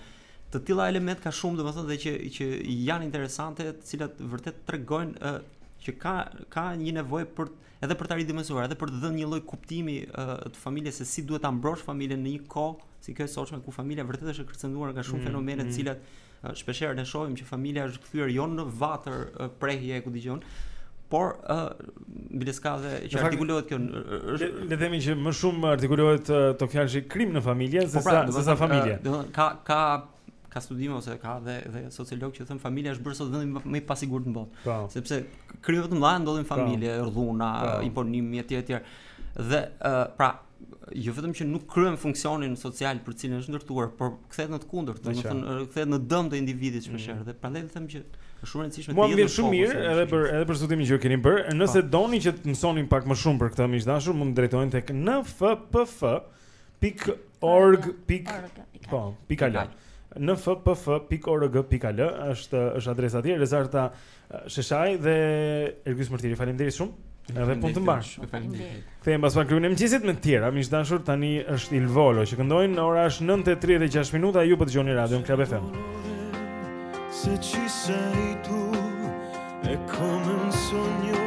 Të tilla elemente ka shumë, domethënë dhe që që janë interesante, të cilat vërtet tregojnë ë që ka ka një nevojë për edhe për ta ridimensionuar, edhe për të dhënë një lloj kuptimi ë të familjes se si duhet ta mbrosh familjen në një kohë si kjo e sotshme ku familja vërtet është e kërcënuar nga shumë mm, fenomene të mm. cilat shpeshherë ne shohim që familja është kthyer jo në vatër prehje ku dëgjon, por uh, Biles kur artikulohet kjo është le të themi që më shumë artikulohet togfjalëshi krim në familje se po pra, sa se sa familje. Do ka ka ka studime ose ka dhe dhe sociologë që thonë familja është bërë sot vendi më i pasigurt në botë. Po. Sepse krimet më të mëdha ndodhin në familje, dhuna, imponimi etj etj. Dhe pra jo vetëm që nuk kryen funksionin social për të cilin është ndërtuar, por kthehet në të kundërt, domethënë kthehet në dëm të individit që është mm. dhe prandaj do të them që është shumë e rëndësishme të jetë. Mua më vjen shumë mirë edhe për edhe për studimin që ju keni bërë. Nëse po. doni që të mësoni pak më shumë për këtë miq të dashur, mund të drejtoheni tek nfpf pikë org pikë po pikë al nfpf.org.al është është adresa e tij Rezarta Sheshaj dhe Ergys Mërtiri, faleminderit shumë. Edhe punë të mbarë. Faleminderit. Kthehem pas pak në klubin e mëngjesit me të tjera. Miq të dashur tani është Il Volo që këndojnë. Ora është 9:36 minuta. Ju po dëgjoni Radio Club FM. Se ci sei tu è come un sogno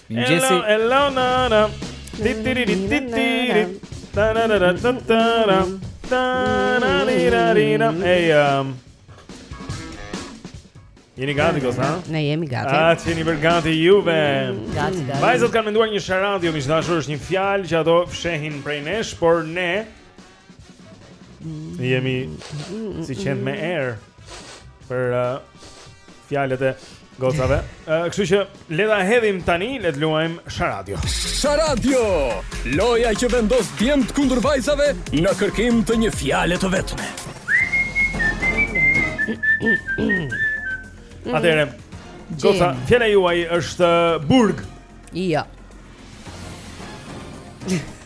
Mirëmëngjesi. Hello, hello, Ti ti ti ti ti. Ta ra ra ra ta ta ra. Ta ra ri ra ri ra. Ej. Um, jeni gati goca? Ne jemi gati. A jeni për gati juve? Mm, gati, gati. Vajzat kanë menduar një Sharadio, miq të dashur, është një fjalë që ato fshehin prej nesh, por ne Mm. Jemi si qentë me erë për uh, fjalët e gocave. Uh, kështu që le ta hedhim tani, le të luajmë Sharadio. Sharadio! Loja që vendos djemtë kundër vajzave në kërkim të një fjale të vetme. Atëherë, goca, fjala juaj është burg. Jo.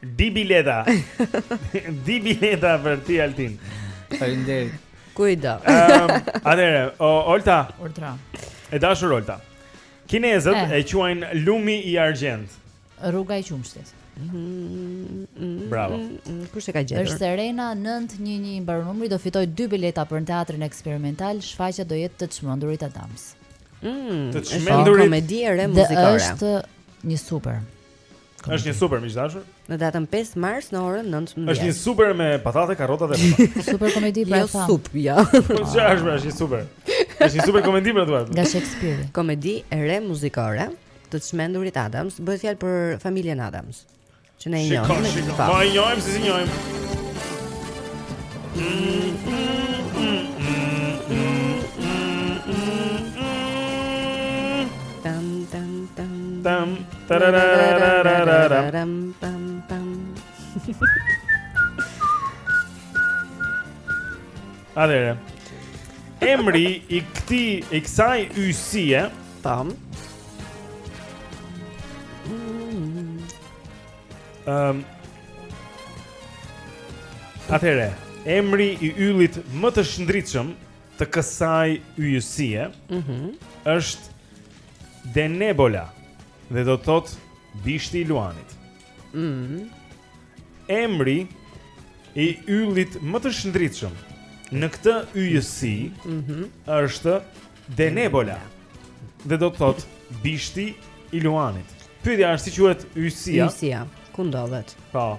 Dy bileta. Dy bileta për ti Altin. Faleminderit. Kujdo. Ehm, atëhere, Olta. Olta. E dashur Olta. Kinezët eh. e quajnë lumi i argjendtë. Rruga e qumështit. Mhm. Bravo. Mm, mm, mm. Kush e ka gjetur? Është Serena 911 i mbaron numri, do fitojë dy bileta për në teatrin eksperimental, shfaqja do jetë të çmendurit Adams. Mm, të çmendurit komedi e re muzikore. Është një super. Është një supë miq të dashur. Në datën 5 mars në orën 19. Është një supë me patate, karrota dhe lëma. super komedi pra. Jo supë, jo. Po çfarë është një super? Është një super komedi pra thua. Nga Shakespeare. Komedi e re muzikore të çmendurit Adams, bëhet fjalë për familjen Adams. Që ne i njohim. Po i njohim si i njohim. Tam tam tam tam tararararararam pam pam. Atëhere. Emri i këtij i kësaj yjësie, tam. Ehm. Um, Atëhere, emri i yllit më të shndritshëm të kësaj yjësie mm -hmm. është Denebola dhe do të thotë bishti i luanit. Ëh. Mm -hmm. Emri i yllit më të shndritshëm në këtë yjësi ëh mm -hmm. është Denebola. Dhe do të thotë bishti i luanit. Pyetja është si quhet yjësia? Yjësia ku ndodhet? Po.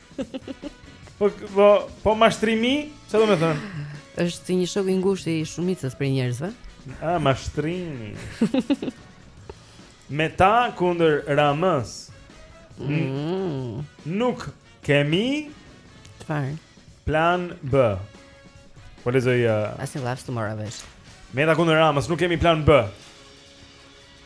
Po po po mashtrimi, çfarë do të thotë? Është një shok i ngushtë i shumicës prej njerëzve. Ah, mashtrimi. Meta kundër Ramës. Mm. Nuk kemi çfarë? Plan B. Po lexoj uh... Asi lavës të mora vesh Meta kundër Ramës nuk kemi plan B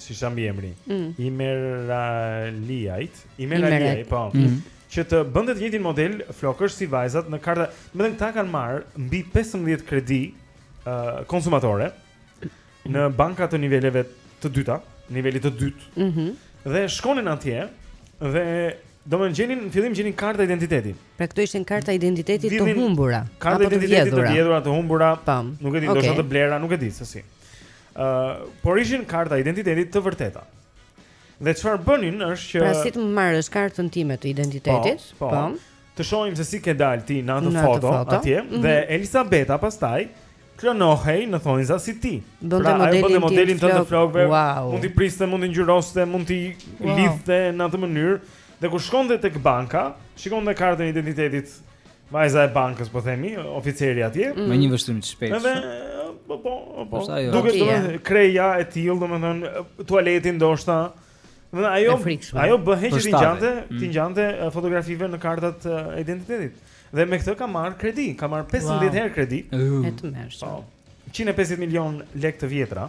si s'ka mbiemri, mm. Imeraliajt, Imeraliaj, po. Mm -hmm. Që të bënte të njëjtin model flokësh si vajzat në karta, domethënë këta kanë marrë mbi 15 kredi uh, konsumatore në banka të niveleve të dyta, nivelit të dytë. Mm -hmm. Dhe shkonin atje dhe Do më gjenin në fillim gjenin karta identiteti. Pra këto ishin karta identiteti të humbura. Karta identiteti të vjedhura të humbura. Pam. Nuk e di, okay. do të blera, nuk e di se si. Ë, uh, por ishin karta identiteti të vërteta. Dhe çfarë bënin është që Pra si të marrësh kartën time të identitetit? Po. po. po të shohim se si ke dalë ti në atë foto atje mm -hmm. dhe Elisabeta pastaj klonohej në thonjza si ti. Bënte pra, modelin, bënte modelin të të flokëve. Wow. Mund t'i priste, mund t'i ngjyroste, mund t'i wow. lidhte në atë mënyrë dhe kur shkonte tek banka, shikonte kartën e identitetit Vajza e bankës po themi, oficeri atje. Mm. Me një vështrim të shpejtë. Edhe po po po. Dukej krehja e tillë, domethënë tualeti ndoshta. Domethënë ajo ajo bëhej që t'i ngjante, t'i mm. ngjante fotografive në kartat e identitetit. Dhe me këtë ka marrë kredi, ka marrë 15 herë kredi. E tmerrshme. 150 po. milion lekë të vjetra.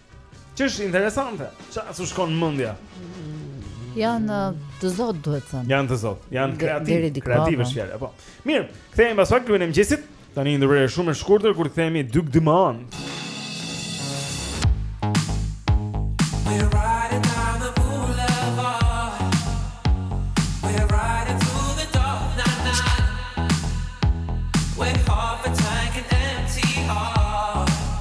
Që është interesante, që as s'u shkon mendja Janë uh, të zot, duhet thënë Janë të zot, janë kreativë, kreativë është fjala po. Mirë, kthehemi pas pak, Klubin e Mëngjesit Tani ndërprerje shumë e shkurtër, kur kthehemi Duke Dumont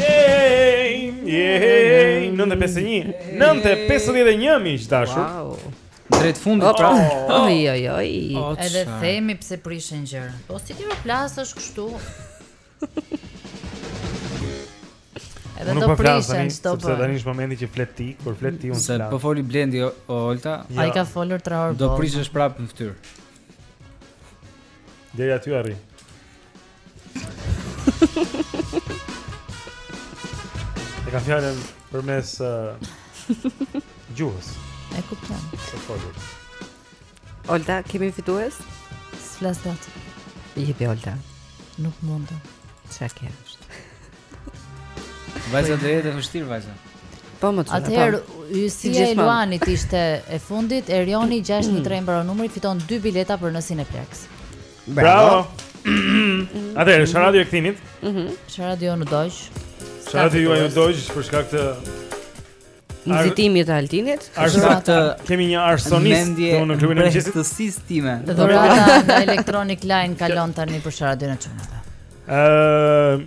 Yay! Yay! 951. 951 miq të dashur. Wow. Drejt fundit pra. Oj oj oj. Edhe themi pse prishen gjëra. Po si të mos flasësh kështu? Edhe do prishen çdo po. Sepse tani është momenti që flet ti, kur flet ti unë. Se po foli Blendi, o Olta. Jo. Ai ka folur 3 orë. Do prishesh prapë në fytyrë. Deri aty arri. E ka fjalën përmes uh, gjuhës E kuptoj Se foli Olta, kemi fitues? S'flas dot Jepi Olta Nuk mund Ça ke është Vajza dhe jetë e vështirë vajza Po më të shumë Atëherë, ujësia e Luanit ishte e fundit Erioni 613 mm. mbaron numri fiton 2 bileta për në Cineplexx Bravo. Atëherë, është radio e kthimit. Mhm. Është radio, u dogj. Është radio, ju u dogj për shkak të Nxitimit të Altinit. Arsat kemi një arsonist këtu në klubin e mëngjesit. Të sistemit. Dhurata në Electronic Line kalon tani për radio në çunave. Ëh.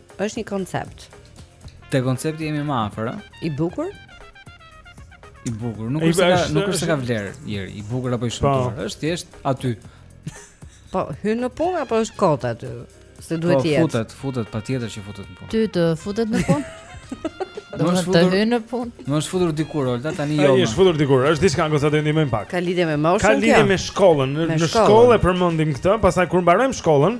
Është një koncept. Te koncepti jemi më afër, ë? I bukur? I bukur, nuk është se, nuk është se ka vlerë, i bukur apo i po. shëmtuar, është thjesht aty. Po, hyn në punë apo është kot aty? Se duhet po, të jetë. Po, futet, futet patjetër që futet në punë. Ty të futet në punë? Do të të futet në punë. Më është futur dikur Olta, tani jo. Ai është futur dikur, është diçka që do të ndihmojmë pak. Ka lidhje me moshën kjo. Ka lidhje me shkollën. Në shkollë e përmendim këtë, pastaj kur mbarojmë shkollën,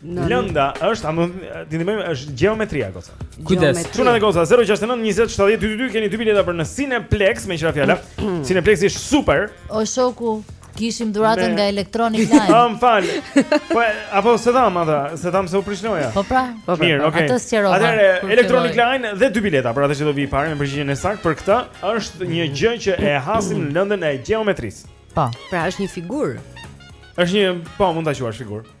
Lënda është, a mund t'i ndihmoj, është gjeometria goca. Kujdes. Çuna me goca 069 20 70 222 keni dy bileta për në Cineplex meqë ra fjala. Cineplex është super. O shoku, kishim dhuratën nga Electronic Line. Ah, më fal. Po apo s'e dhamë ata, s'e dhamë se u prishnoja. Po pra, po pra. Mirë, okay. Ta sqaroj. Atëherë Electronic Line dhe dy bileta për atë që do vijë i pari me përgjigjen e saktë për këtë është një gjë që e hasim në lëndën e gjeometrisë. Po. Pra është një figurë. Është një, po mund ta quash figurë.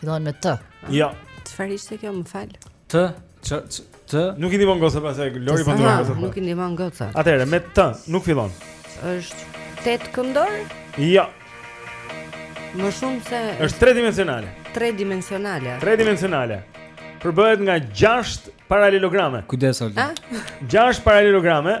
Fillon me Ç. Jo. Çfarë ishte kjo, më fal? T, ç, ç, T. Nuk i ndihmon gocat pastaj Lori po ndihmon gocat. Nuk i ndihmon gocat. Atëherë me T nuk fillon. Është tetëkëndor? Jo. Më shumë se Është tridimensionale. Tridimensionale. Tridimensionale. Përbëhet nga 6 paralelograme. Kujdes Olta. 6 paralelograme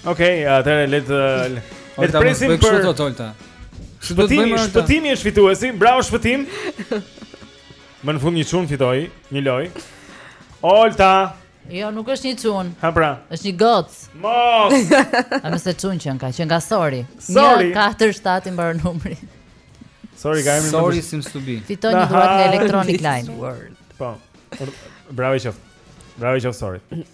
Okej, okay, atëherë le të le të presim për çfarë thotë Olta. Shpëtimi, Shpëtimi është fituesi. Bravo Shpëtim. Më në fund një çun fitoi, një lojë. Olta. Jo, nuk është një çun. Ha pra. Është një gocë. Mos. A më se çun që ka, që nga sori. Sori. 47 i mbaron numri. Sori, ka emrin. Sori sim stubi. Fitoi një dhuratë nga Electronic Line. Po. Bravo qof. Bravo qof, sori.